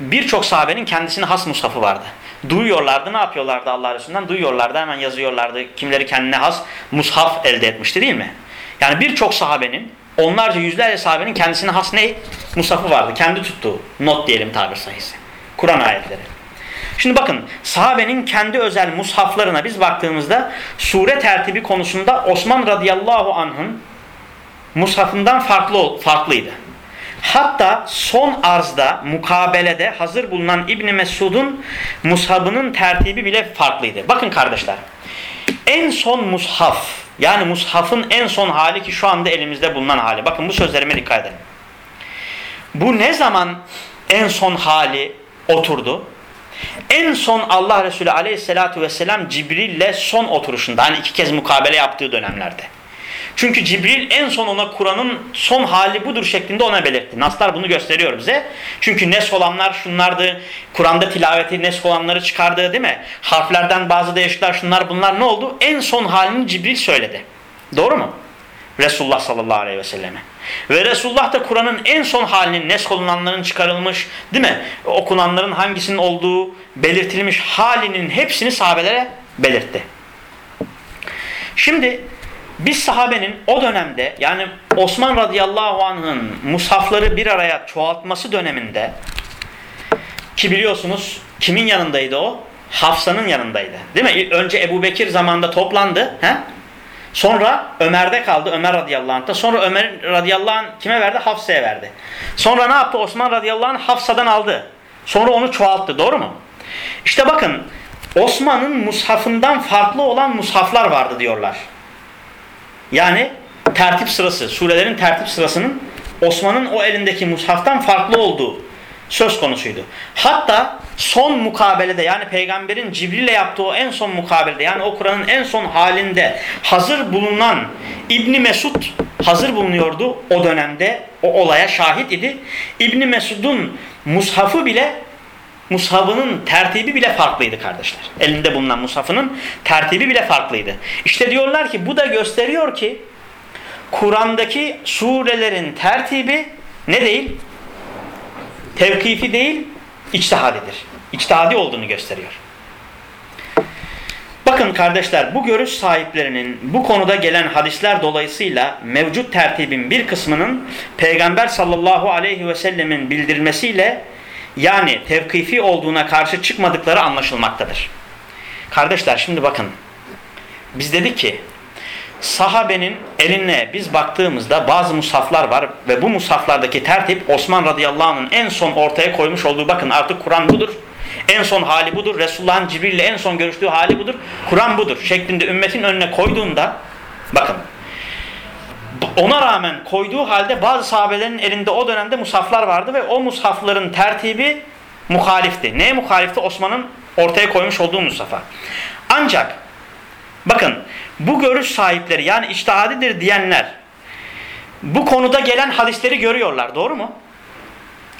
birçok sahabenin kendisine has mushafı vardı. Duyuyorlardı ne yapıyorlardı Allah Resulü'nden? Duyuyorlardı hemen yazıyorlardı. Kimleri kendine has mushaf elde etmişti değil mi? Yani birçok sahabenin onlarca yüzlerce sahabenin kendisine has ne? Mushafı vardı. Kendi tuttuğu not diyelim tabir sayısı. Kur'an ayetleri. Şimdi bakın sahabenin kendi özel mushaflarına biz baktığımızda sure tertibi konusunda Osman radıyallahu anh'ın mushafından farklı farklıydı. Hatta son arzda, mukabelede hazır bulunan İbni Mesud'un mushabının tertibi bile farklıydı. Bakın kardeşler, en son mushaf, yani mushafın en son hali ki şu anda elimizde bulunan hali. Bakın bu sözlerime dikkat edin. Bu ne zaman en son hali oturdu? En son Allah Resulü aleyhissalatu vesselam Cibril'le son oturuşunda, hani iki kez mukabele yaptığı dönemlerde. Çünkü Cibril en son ona Kur'an'ın son hali budur şeklinde ona belirtti. Naslar bunu gösteriyor bize. Çünkü nesk olanlar şunlardı. Kur'an'da tilaveti nesk olanları çıkardı değil mi? Harflerden bazı değişiklikler şunlar bunlar ne oldu? En son halini Cibril söyledi. Doğru mu? Resulullah sallallahu aleyhi ve selleme. Ve Resulullah da Kur'an'ın en son halinin nesk olunanların çıkarılmış değil mi? Okunanların hangisinin olduğu belirtilmiş halinin hepsini sahabelere belirtti. Şimdi biz sahabenin o dönemde yani Osman radıyallahu anh'ın mushafları bir araya çoğaltması döneminde ki biliyorsunuz kimin yanındaydı o? Hafsa'nın yanındaydı. Değil mi? Önce Ebu Bekir zamanında toplandı. He? Sonra Ömer'de kaldı. Ömer radıyallahu anh'ta. Sonra Ömer radıyallahu anh kime verdi? Hafsa'ya verdi. Sonra ne yaptı? Osman radıyallahu anh Hafsa'dan aldı. Sonra onu çoğalttı. Doğru mu? İşte bakın Osman'ın mushafından farklı olan mushaflar vardı diyorlar. Yani tertip sırası, surelerin tertip sırasının Osman'ın o elindeki mushaftan farklı olduğu söz konusuydu. Hatta son mukabelede yani peygamberin Cibril'le yaptığı en son mukabelede yani o Kur'an'ın en son halinde hazır bulunan İbni Mesud hazır bulunuyordu o dönemde o olaya şahit idi. İbni Mesud'un mushafı bile mushafının tertibi bile farklıydı kardeşler. Elinde bulunan mushafının tertibi bile farklıydı. İşte diyorlar ki bu da gösteriyor ki Kur'an'daki surelerin tertibi ne değil? Tevkifi değil, içtihadidir. İçtihadi olduğunu gösteriyor. Bakın kardeşler bu görüş sahiplerinin bu konuda gelen hadisler dolayısıyla mevcut tertibin bir kısmının Peygamber sallallahu aleyhi ve sellemin bildirilmesiyle yani tevkifi olduğuna karşı çıkmadıkları anlaşılmaktadır. Kardeşler şimdi bakın biz dedik ki sahabenin eline biz baktığımızda bazı musaflar var ve bu musaflardaki tertip Osman radıyallahu anh'ın en son ortaya koymuş olduğu bakın artık Kur'an budur. En son hali budur. Resulullah'ın Cibril ile en son görüştüğü hali budur. Kur'an budur şeklinde ümmetin önüne koyduğunda bakın ona rağmen koyduğu halde bazı sahabelerin elinde o dönemde musaflar vardı ve o musafların tertibi muhalifti. Neye muhalifti? Osman'ın ortaya koymuş olduğu musafa. Ancak bakın bu görüş sahipleri yani içtihadidir diyenler bu konuda gelen hadisleri görüyorlar. Doğru mu?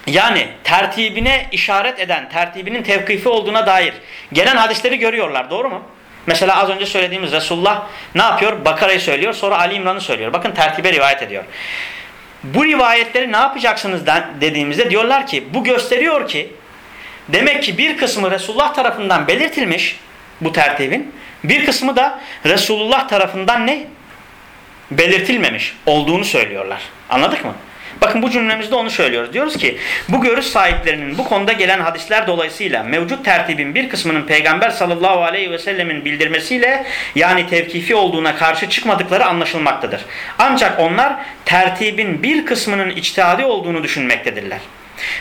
Yani tertibine işaret eden, tertibinin tevkifi olduğuna dair gelen hadisleri görüyorlar. Doğru mu? Mesela az önce söylediğimiz Resulullah ne yapıyor? Bakara'yı söylüyor sonra Ali İmran'ı söylüyor. Bakın tertibe rivayet ediyor. Bu rivayetleri ne yapacaksınız dediğimizde diyorlar ki bu gösteriyor ki demek ki bir kısmı Resulullah tarafından belirtilmiş bu tertibin bir kısmı da Resulullah tarafından ne? Belirtilmemiş olduğunu söylüyorlar. Anladık mı? Bakın bu cümlemizde onu söylüyoruz. Diyoruz ki bu görüş sahiplerinin bu konuda gelen hadisler dolayısıyla mevcut tertibin bir kısmının Peygamber sallallahu aleyhi ve sellemin bildirmesiyle yani tevkifi olduğuna karşı çıkmadıkları anlaşılmaktadır. Ancak onlar tertibin bir kısmının içtihadi olduğunu düşünmektedirler.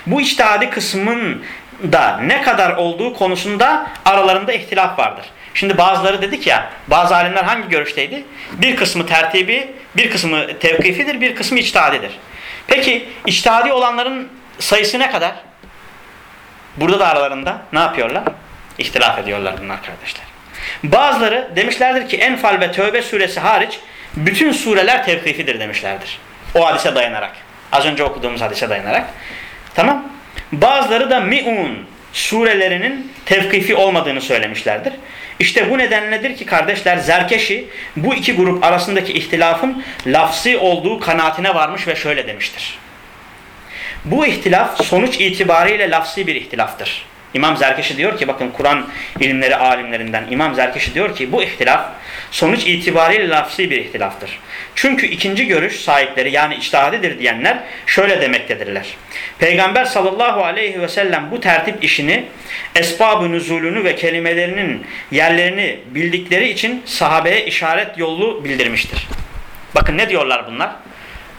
Bu içtihadi kısmın da ne kadar olduğu konusunda aralarında ihtilaf vardır. Şimdi bazıları dedik ya, bazı alimler hangi görüşteydi? Bir kısmı tertibi, bir kısmı tevkifidir, bir kısmı içtihadidir. Peki içtihadi olanların sayısı ne kadar? Burada da aralarında ne yapıyorlar? İhtilaf ediyorlar bunlar kardeşler. Bazıları demişlerdir ki Enfal ve Tövbe suresi hariç bütün sureler tevkifidir demişlerdir. O hadise dayanarak. Az önce okuduğumuz hadise dayanarak. Tamam. Bazıları da Mi'un surelerinin tevkifi olmadığını söylemişlerdir. İşte bu nedenledir ki kardeşler Zerkeşi bu iki grup arasındaki ihtilafın lafsi olduğu kanaatine varmış ve şöyle demiştir. Bu ihtilaf sonuç itibariyle lafsi bir ihtilaftır. İmam Zerkeşi diyor ki bakın Kur'an ilimleri alimlerinden İmam Zerkeşi diyor ki bu ihtilaf sonuç itibariyle lafsi bir ihtilaftır. Çünkü ikinci görüş sahipleri yani içtihadidir diyenler şöyle demektedirler. Peygamber sallallahu aleyhi ve sellem bu tertip işini esbab-ı nüzulünü ve kelimelerinin yerlerini bildikleri için sahabeye işaret yolu bildirmiştir. Bakın ne diyorlar bunlar?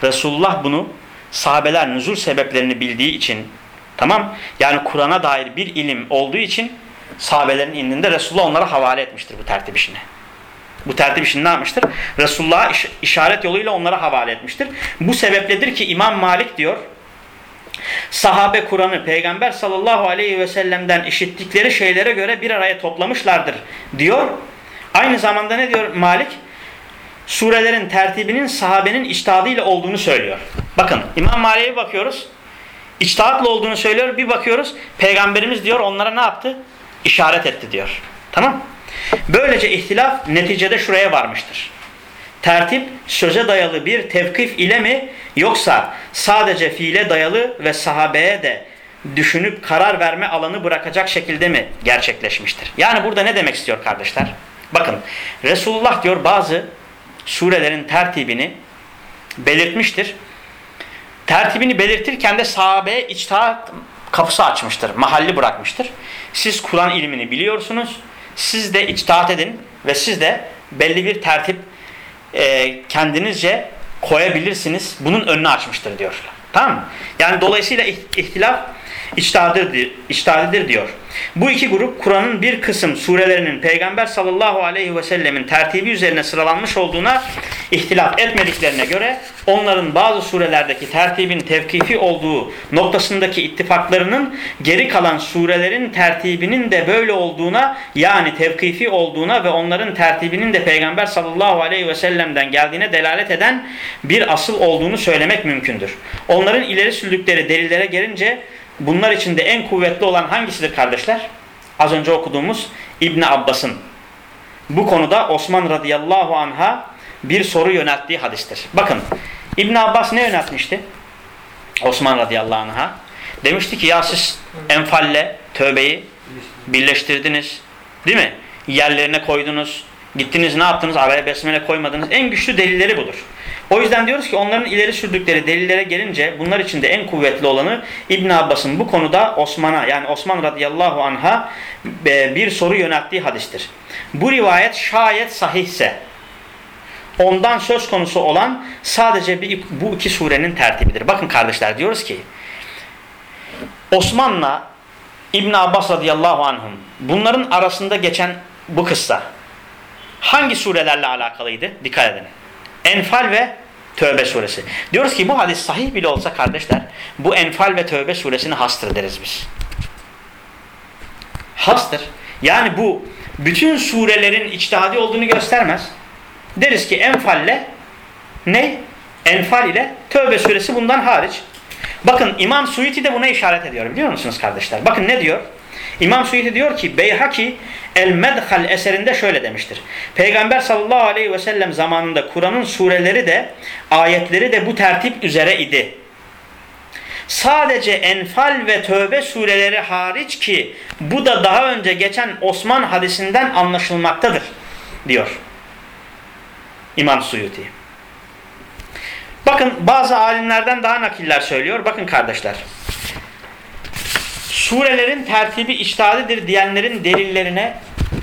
Resulullah bunu sahabeler nüzul sebeplerini bildiği için Tamam. Yani Kur'an'a dair bir ilim olduğu için sahabelerin indinde Resulullah onlara havale etmiştir bu tertip işini. Bu tertip işini ne yapmıştır? Resulullah'a iş, işaret yoluyla onlara havale etmiştir. Bu sebepledir ki İmam Malik diyor, sahabe Kur'an'ı Peygamber sallallahu aleyhi ve sellem'den işittikleri şeylere göre bir araya toplamışlardır diyor. Aynı zamanda ne diyor Malik? Surelerin tertibinin sahabenin iştihadıyla olduğunu söylüyor. Bakın İmam Malik'e bakıyoruz. İçtihatlı olduğunu söylüyor. Bir bakıyoruz peygamberimiz diyor onlara ne yaptı? İşaret etti diyor. Tamam Böylece ihtilaf neticede şuraya varmıştır. Tertip söze dayalı bir tevkif ile mi yoksa sadece fiile dayalı ve sahabeye de düşünüp karar verme alanı bırakacak şekilde mi gerçekleşmiştir? Yani burada ne demek istiyor kardeşler? Bakın Resulullah diyor bazı surelerin tertibini belirtmiştir tertibini belirtirken de sahabeye içtihat kapısı açmıştır. Mahalli bırakmıştır. Siz Kur'an ilmini biliyorsunuz. Siz de içtihat edin ve siz de belli bir tertip e, kendinizce koyabilirsiniz. Bunun önünü açmıştır diyorlar. Tamam mı? Yani dolayısıyla ihtilaf içtihadıdır, diyor. Bu iki grup Kur'an'ın bir kısım surelerinin Peygamber sallallahu aleyhi ve sellemin tertibi üzerine sıralanmış olduğuna ihtilaf etmediklerine göre onların bazı surelerdeki tertibin tevkifi olduğu noktasındaki ittifaklarının geri kalan surelerin tertibinin de böyle olduğuna yani tevkifi olduğuna ve onların tertibinin de Peygamber sallallahu aleyhi ve sellem'den geldiğine delalet eden bir asıl olduğunu söylemek mümkündür. Onların ileri sürdükleri delillere gelince Bunlar içinde en kuvvetli olan hangisidir kardeşler? Az önce okuduğumuz İbn Abbas'ın. Bu konuda Osman radıyallahu anha bir soru yönelttiği hadistir. Bakın İbn Abbas ne yöneltmişti? Osman radıyallahu anha. Demişti ki ya siz enfalle tövbeyi birleştirdiniz. Değil mi? Yerlerine koydunuz. Gittiniz ne yaptınız? Araya besmele koymadınız. En güçlü delilleri budur. O yüzden diyoruz ki onların ileri sürdükleri delillere gelince bunlar içinde en kuvvetli olanı İbn Abbas'ın bu konuda Osman'a yani Osman radıyallahu anha e, bir soru yönelttiği hadistir. Bu rivayet şayet sahihse ondan söz konusu olan sadece bir, bu iki surenin tertibidir. Bakın kardeşler diyoruz ki Osman'la İbn Abbas radıyallahu anhum bunların arasında geçen bu kıssa hangi surelerle alakalıydı? Dikkat edin. Enfal ve Tövbe suresi. Diyoruz ki bu hadis sahih bile olsa kardeşler bu Enfal ve Tövbe suresini hastır deriz biz. Hastır. Yani bu bütün surelerin içtihadi olduğunu göstermez. Deriz ki Enfal'le ne? Enfal ile Tövbe suresi bundan hariç. Bakın İmam Suyuti de buna işaret ediyor biliyor musunuz kardeşler? Bakın ne diyor? İmam Suyuti diyor ki Beyhaki El-Medhal eserinde şöyle demiştir. Peygamber sallallahu aleyhi ve sellem zamanında Kur'an'ın sureleri de ayetleri de bu tertip üzere idi. Sadece Enfal ve Tövbe sureleri hariç ki bu da daha önce geçen Osman hadisinden anlaşılmaktadır diyor İmam Suyuti. Bakın bazı alimlerden daha nakiller söylüyor. Bakın kardeşler. Surelerin tertibi içtihadidir diyenlerin delillerine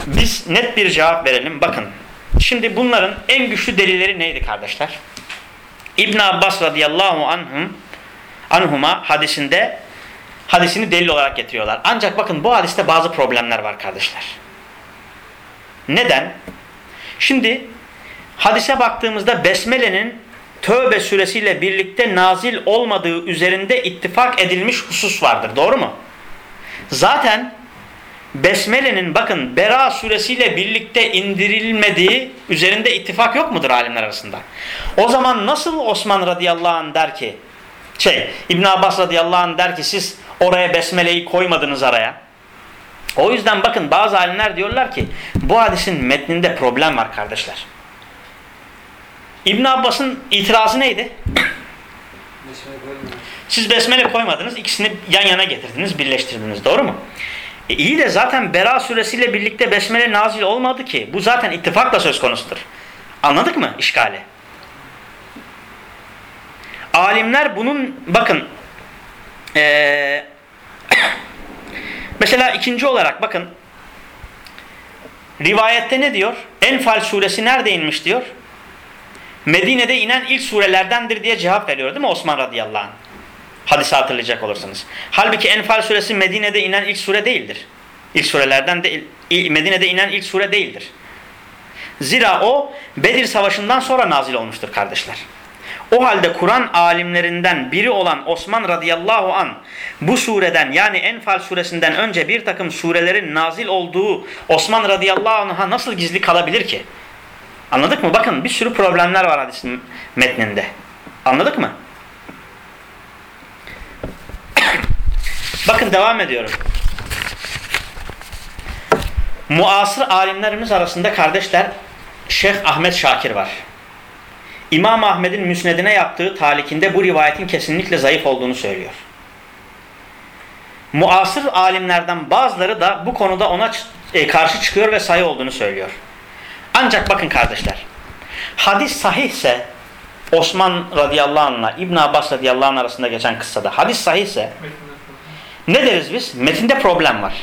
biz net bir cevap verelim. Bakın. Şimdi bunların en güçlü delilleri neydi kardeşler? İbn Abbas radıyallahu anhum anhuma hadisinde hadisini delil olarak getiriyorlar. Ancak bakın bu hadiste bazı problemler var kardeşler. Neden? Şimdi hadise baktığımızda Besmele'nin Tövbe suresiyle birlikte nazil olmadığı üzerinde ittifak edilmiş husus vardır. Doğru mu? Zaten Besmele'nin bakın Bera suresiyle birlikte indirilmediği üzerinde ittifak yok mudur alimler arasında? O zaman nasıl Osman radıyallahu anh der ki şey İbn Abbas radıyallahu anh der ki siz oraya Besmele'yi koymadınız araya. O yüzden bakın bazı alimler diyorlar ki bu hadisin metninde problem var kardeşler. İbn Abbas'ın itirazı neydi? Siz besmele koymadınız, ikisini yan yana getirdiniz, birleştirdiniz. Doğru mu? E iyi de zaten Bera suresiyle birlikte besmele nazil olmadı ki. Bu zaten ittifakla söz konusudur. Anladık mı işgali? Alimler bunun, bakın, ee, mesela ikinci olarak bakın, rivayette ne diyor? Enfal suresi nerede inmiş diyor? Medine'de inen ilk surelerdendir diye cevap veriyor değil mi Osman radıyallahu anh? Hadisi hatırlayacak olursanız. Halbuki Enfal suresi Medine'de inen ilk sure değildir. İlk surelerden değil, Medine'de inen ilk sure değildir. Zira o Bedir Savaşı'ndan sonra nazil olmuştur kardeşler. O halde Kur'an alimlerinden biri olan Osman radıyallahu an bu sureden yani Enfal suresinden önce bir takım surelerin nazil olduğu Osman radıyallahu anh'a nasıl gizli kalabilir ki? Anladık mı? Bakın bir sürü problemler var hadisin metninde. Anladık mı? Bakın devam ediyorum. Muasır alimlerimiz arasında kardeşler Şeyh Ahmet Şakir var. İmam Ahmet'in müsnedine yaptığı talikinde bu rivayetin kesinlikle zayıf olduğunu söylüyor. Muasır alimlerden bazıları da bu konuda ona e, karşı çıkıyor ve sayı olduğunu söylüyor. Ancak bakın kardeşler, hadis sahihse Osman radıyallahu anh'la İbn Abbas radıyallahu anh arasında geçen kıssada hadis sahihse ne deriz biz? Metinde problem var.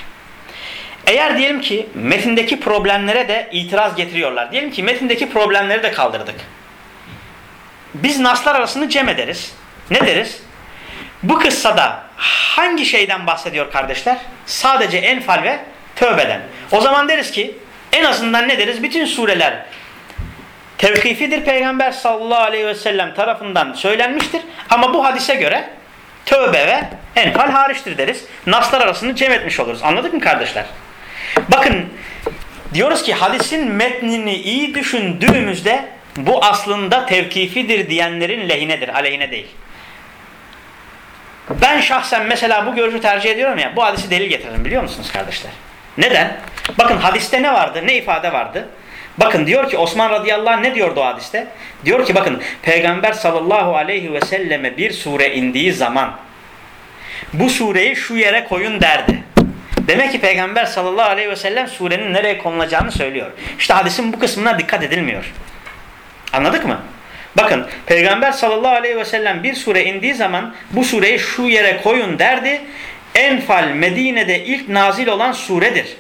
Eğer diyelim ki metindeki problemlere de itiraz getiriyorlar. Diyelim ki metindeki problemleri de kaldırdık. Biz naslar arasını cem ederiz. Ne deriz? Bu kıssada hangi şeyden bahsediyor kardeşler? Sadece Enfal ve Tövbe'den. O zaman deriz ki en azından ne deriz? Bütün sureler tevkifidir. Peygamber sallallahu aleyhi ve sellem tarafından söylenmiştir. Ama bu hadise göre tövbe ve enfal hariçtir deriz. Naslar arasını cem etmiş oluruz. Anladık mı kardeşler? Bakın diyoruz ki hadisin metnini iyi düşündüğümüzde bu aslında tevkifidir diyenlerin lehinedir. Aleyhine değil. Ben şahsen mesela bu görüşü tercih ediyorum ya bu hadisi delil getiririm biliyor musunuz kardeşler? Neden? Bakın hadiste ne vardı? Ne ifade vardı? Bakın diyor ki Osman radıyallahu anh ne diyordu o hadiste? Diyor ki bakın Peygamber sallallahu aleyhi ve selleme bir sure indiği zaman bu sureyi şu yere koyun derdi. Demek ki Peygamber sallallahu aleyhi ve sellem surenin nereye konulacağını söylüyor. İşte hadisin bu kısmına dikkat edilmiyor. Anladık mı? Bakın Peygamber sallallahu aleyhi ve sellem bir sure indiği zaman bu sureyi şu yere koyun derdi. Enfal Medine'de ilk nazil olan suredir.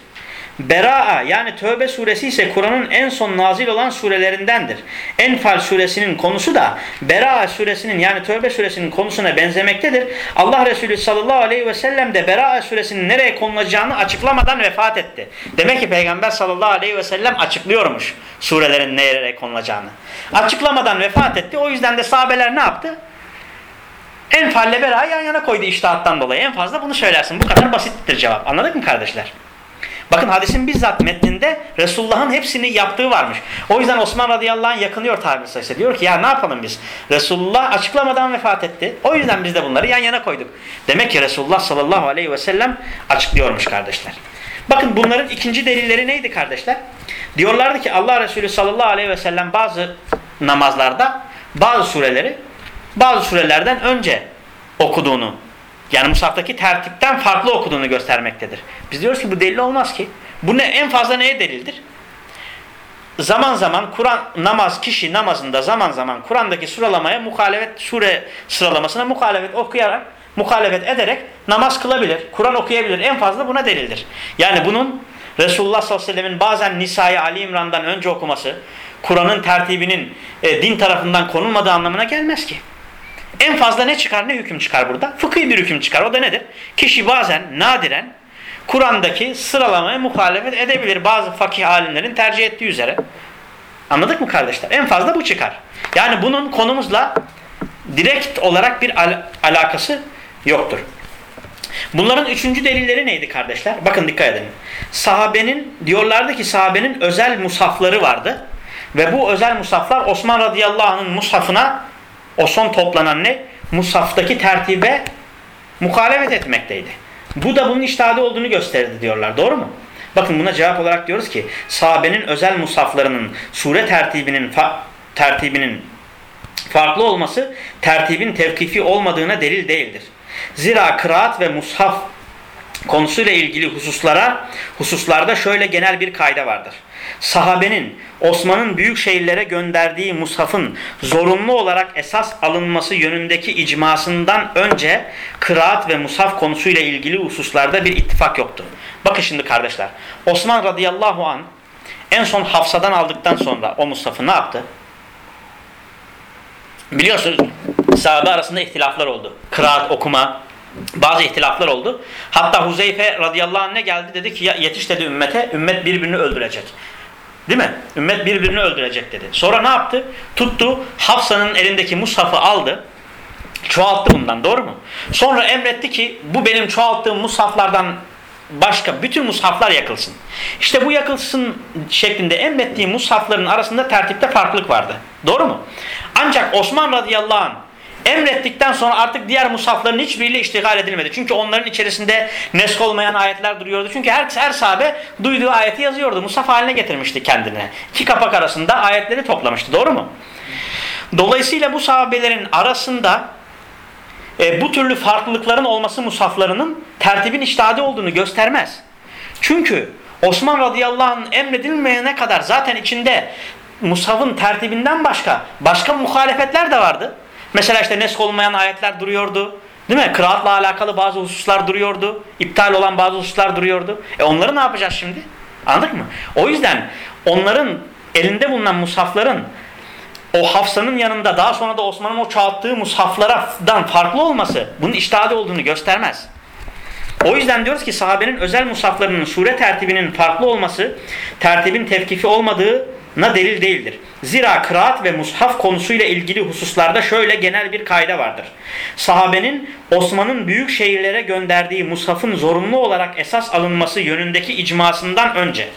Beraa yani Tövbe suresi ise Kur'an'ın en son nazil olan surelerindendir. Enfal suresinin konusu da Beraa suresinin yani Tövbe suresinin konusuna benzemektedir. Allah Resulü sallallahu aleyhi ve sellem de Beraa suresinin nereye konulacağını açıklamadan vefat etti. Demek ki Peygamber sallallahu aleyhi ve sellem açıklıyormuş surelerin nereye konulacağını. Açıklamadan vefat etti. O yüzden de sahabeler ne yaptı? Enfalle Bera'yı yan yana koydu iştahattan dolayı. En fazla bunu söylersin. Bu kadar basittir cevap. Anladık mı kardeşler? Bakın hadisin bizzat metninde Resulullah'ın hepsini yaptığı varmış. O yüzden Osman radıyallahu anh yakınıyor tabiri sayısı. Diyor ki ya ne yapalım biz? Resulullah açıklamadan vefat etti. O yüzden biz de bunları yan yana koyduk. Demek ki Resulullah sallallahu aleyhi ve sellem açıklıyormuş kardeşler. Bakın bunların ikinci delilleri neydi kardeşler? Diyorlardı ki Allah Resulü sallallahu aleyhi ve sellem bazı namazlarda bazı sureleri bazı surelerden önce okuduğunu yani musaftaki tertipten farklı okuduğunu göstermektedir. Biz diyoruz ki bu delil olmaz ki. Bu ne en fazla neye delildir? Zaman zaman Kur'an namaz kişi namazında zaman zaman Kur'an'daki sıralamaya muhalefet sure sıralamasına muhalefet okuyarak muhalefet ederek namaz kılabilir. Kur'an okuyabilir. En fazla buna delildir. Yani bunun Resulullah sallallahu aleyhi ve sellemin bazen Nisa'yı Ali İmran'dan önce okuması Kur'an'ın tertibinin e, din tarafından konulmadığı anlamına gelmez ki. En fazla ne çıkar ne hüküm çıkar burada? Fıkhi bir hüküm çıkar. O da nedir? Kişi bazen nadiren Kur'an'daki sıralamaya muhalefet edebilir. Bazı fakih alimlerin tercih ettiği üzere. Anladık mı kardeşler? En fazla bu çıkar. Yani bunun konumuzla direkt olarak bir al alakası yoktur. Bunların üçüncü delilleri neydi kardeşler? Bakın dikkat edin. Sahabenin, diyorlardı ki sahabenin özel musafları vardı. Ve bu özel musaflar Osman radıyallahu anh'ın mushafına o son toplanan ne? Musaftaki tertibe muhalefet etmekteydi. Bu da bunun iştihadi olduğunu gösterdi diyorlar. Doğru mu? Bakın buna cevap olarak diyoruz ki sahabenin özel musaflarının sure tertibinin fa tertibinin farklı olması tertibin tevkifi olmadığına delil değildir. Zira kıraat ve mushaf konusuyla ilgili hususlara hususlarda şöyle genel bir kayda vardır. Sahabenin Osman'ın büyük şehirlere gönderdiği mushafın zorunlu olarak esas alınması yönündeki icmasından önce kıraat ve mushaf konusuyla ilgili hususlarda bir ittifak yoktu. Bakın şimdi kardeşler. Osman radıyallahu an en son Hafsa'dan aldıktan sonra o mushafı ne yaptı? Biliyorsunuz sahabe arasında ihtilaflar oldu. Kıraat okuma bazı ihtilaflar oldu. Hatta Huzeyfe radıyallahu anh ne geldi dedi ki yetiş dedi ümmete ümmet birbirini öldürecek. Değil mi? Ümmet birbirini öldürecek dedi. Sonra ne yaptı? Tuttu Hafsa'nın elindeki mushafı aldı. Çoğalttı bundan doğru mu? Sonra emretti ki bu benim çoğalttığım mushaflardan başka bütün mushaflar yakılsın. İşte bu yakılsın şeklinde emrettiği mushafların arasında tertipte farklılık vardı. Doğru mu? Ancak Osman radıyallahu anh emrettikten sonra artık diğer mushafların hiçbiriyle iştigal edilmedi. Çünkü onların içerisinde nesk olmayan ayetler duruyordu. Çünkü her, her sahabe duyduğu ayeti yazıyordu. Mushaf haline getirmişti kendine. İki kapak arasında ayetleri toplamıştı. Doğru mu? Dolayısıyla bu sahabelerin arasında e, bu türlü farklılıkların olması musaflarının tertibin iştihadi olduğunu göstermez. Çünkü Osman radıyallahu anh emredilmeyene kadar zaten içinde musafın tertibinden başka başka muhalefetler de vardı. Mesela işte nesk olmayan ayetler duruyordu. Değil mi? Kıraatla alakalı bazı hususlar duruyordu. İptal olan bazı hususlar duruyordu. E onları ne yapacağız şimdi? Anladık mı? O yüzden onların elinde bulunan musafların o Hafsa'nın yanında daha sonra da Osman'ın o çoğalttığı mushaflardan farklı olması bunun iştihadi olduğunu göstermez. O yüzden diyoruz ki sahabenin özel mushaflarının sure tertibinin farklı olması tertibin tevkifi olmadığına delil değildir. Zira kıraat ve mushaf konusuyla ilgili hususlarda şöyle genel bir kayda vardır. Sahabenin Osman'ın büyük şehirlere gönderdiği mushafın zorunlu olarak esas alınması yönündeki icmasından önce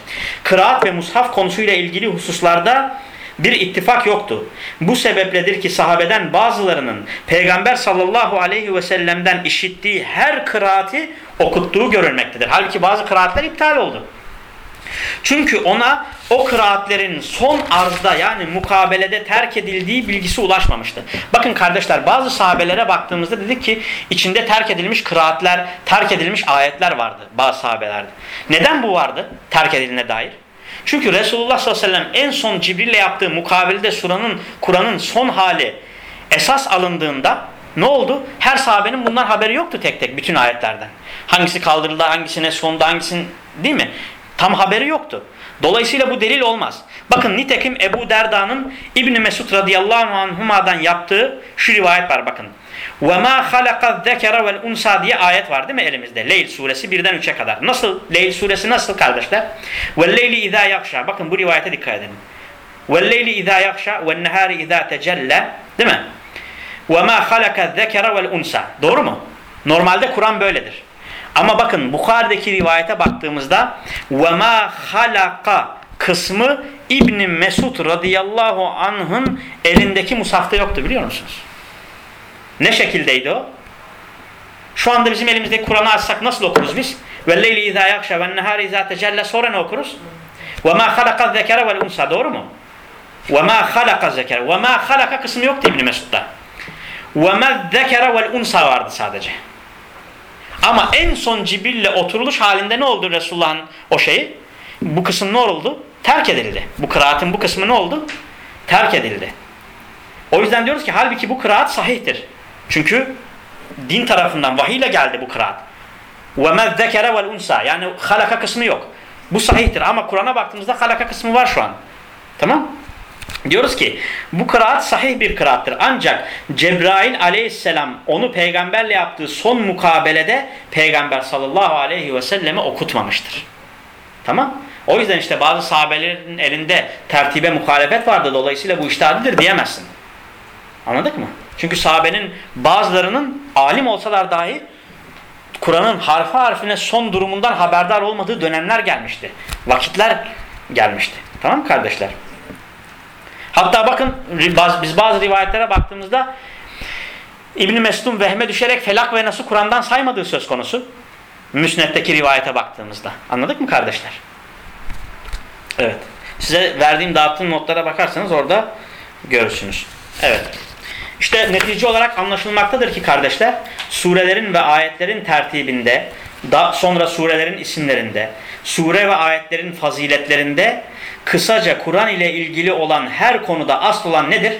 kıraat ve mushaf konusuyla ilgili hususlarda bir ittifak yoktu. Bu sebepledir ki sahabeden bazılarının Peygamber sallallahu aleyhi ve sellem'den işittiği her kıraati okuttuğu görülmektedir. Halbuki bazı kıraatler iptal oldu. Çünkü ona o kıraatlerin son arzda yani mukabelede terk edildiği bilgisi ulaşmamıştı. Bakın kardeşler bazı sahabelere baktığımızda dedik ki içinde terk edilmiş kıraatler, terk edilmiş ayetler vardı bazı sahabelerde. Neden bu vardı terk edilene dair? Çünkü Resulullah sallallahu aleyhi ve sellem en son Cibril'le yaptığı mukabelede suranın, Kur'an'ın son hali esas alındığında ne oldu? Her sahabenin bundan haberi yoktu tek tek bütün ayetlerden. Hangisi kaldırıldı, hangisine sonda, hangisinin değil mi? Tam haberi yoktu. Dolayısıyla bu delil olmaz. Bakın nitekim Ebu Derda'nın İbn Mesud radıyallahu anhuma'dan yaptığı şu rivayet var bakın. Ve ma halaka zekera vel unsa diye ayet var değil mi elimizde? Leyl suresi 1'den 3'e kadar. Nasıl? Leyl suresi nasıl kardeşler? Ve leyli izâ yakşa. Bakın bu rivayete dikkat edin. Ve leyli izâ yakşa ve nehâri izâ tecelle. Değil mi? Ve ma halaka zekera vel unsa. Doğru mu? Normalde Kur'an böyledir. Ama bakın Bukhari'deki rivayete baktığımızda ve ma halaka kısmı İbn Mesud radıyallahu anh'ın elindeki musafta yoktu biliyor musunuz? Ne şekildeydi o? Şu anda bizim elimizdeki Kur'an'ı açsak nasıl okuruz biz? Ve leyli izâ yakşa ve nehâri izâ tecelle sonra ne okuruz? Ve mâ halaka zekere vel doğru mu? Ve mâ halaka zekere ve halaka kısmı yoktu İbn Mesud'da. Ve mâ zekere vardı sadece. Ama en son Cibril'le oturuluş halinde ne oldu Resulullah'ın o şeyi? Bu kısım ne oldu? Terk edildi. Bu kıraatin bu kısmı ne oldu? Terk edildi. O yüzden diyoruz ki halbuki bu kıraat sahihtir. Çünkü din tarafından vahiyle geldi bu kıraat. وَمَا الذَّكَرَ وَالْاُنْسَى Yani halaka kısmı yok. Bu sahihtir ama Kur'an'a baktığımızda halaka kısmı var şu an. Tamam Diyoruz ki bu kıraat sahih bir kıraattır. Ancak Cebrail aleyhisselam onu peygamberle yaptığı son mukabelede peygamber sallallahu aleyhi ve selleme okutmamıştır. Tamam O yüzden işte bazı sahabelerin elinde tertibe muhalefet vardı. Dolayısıyla bu iştihadidir diyemezsin. Anladık mı? Çünkü sahabenin bazılarının alim olsalar dahi Kur'an'ın harfi harfine son durumundan haberdar olmadığı dönemler gelmişti. Vakitler gelmişti. Tamam kardeşler? Hatta bakın biz bazı rivayetlere baktığımızda İbn Mesud'un vehme düşerek felak ve nasıl Kur'an'dan saymadığı söz konusu. Müsnet'teki rivayete baktığımızda. Anladık mı kardeşler? Evet. Size verdiğim dağıttığım notlara bakarsanız orada görürsünüz. Evet. İşte netice olarak anlaşılmaktadır ki kardeşler surelerin ve ayetlerin tertibinde da sonra surelerin isimlerinde sure ve ayetlerin faziletlerinde kısaca Kur'an ile ilgili olan her konuda asıl olan nedir?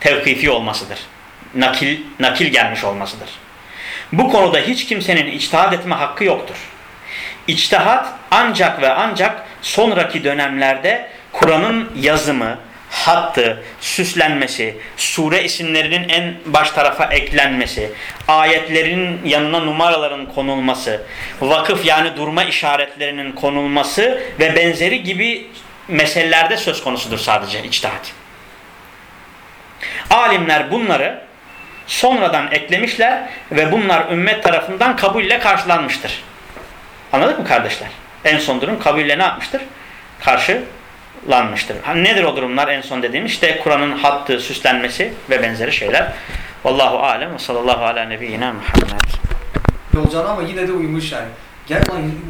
Tevkifi olmasıdır. Nakil, nakil gelmiş olmasıdır. Bu konuda hiç kimsenin içtihat etme hakkı yoktur. İçtihat ancak ve ancak sonraki dönemlerde Kur'an'ın yazımı, hattı, süslenmesi, sure isimlerinin en baş tarafa eklenmesi, ayetlerin yanına numaraların konulması, vakıf yani durma işaretlerinin konulması ve benzeri gibi meselelerde söz konusudur sadece içtihat. Alimler bunları sonradan eklemişler ve bunlar ümmet tarafından kabulle karşılanmıştır. Anladık mı kardeşler? En son durum kabulle ne yapmıştır? Karşılanmıştır. Hani nedir o durumlar en son dediğim? İşte Kur'an'ın hattı, süslenmesi ve benzeri şeyler. Vallahu alem ve sallallahu ala nebiyyina Muhammed. Yolcan ama yine de uyumuş yani. Lan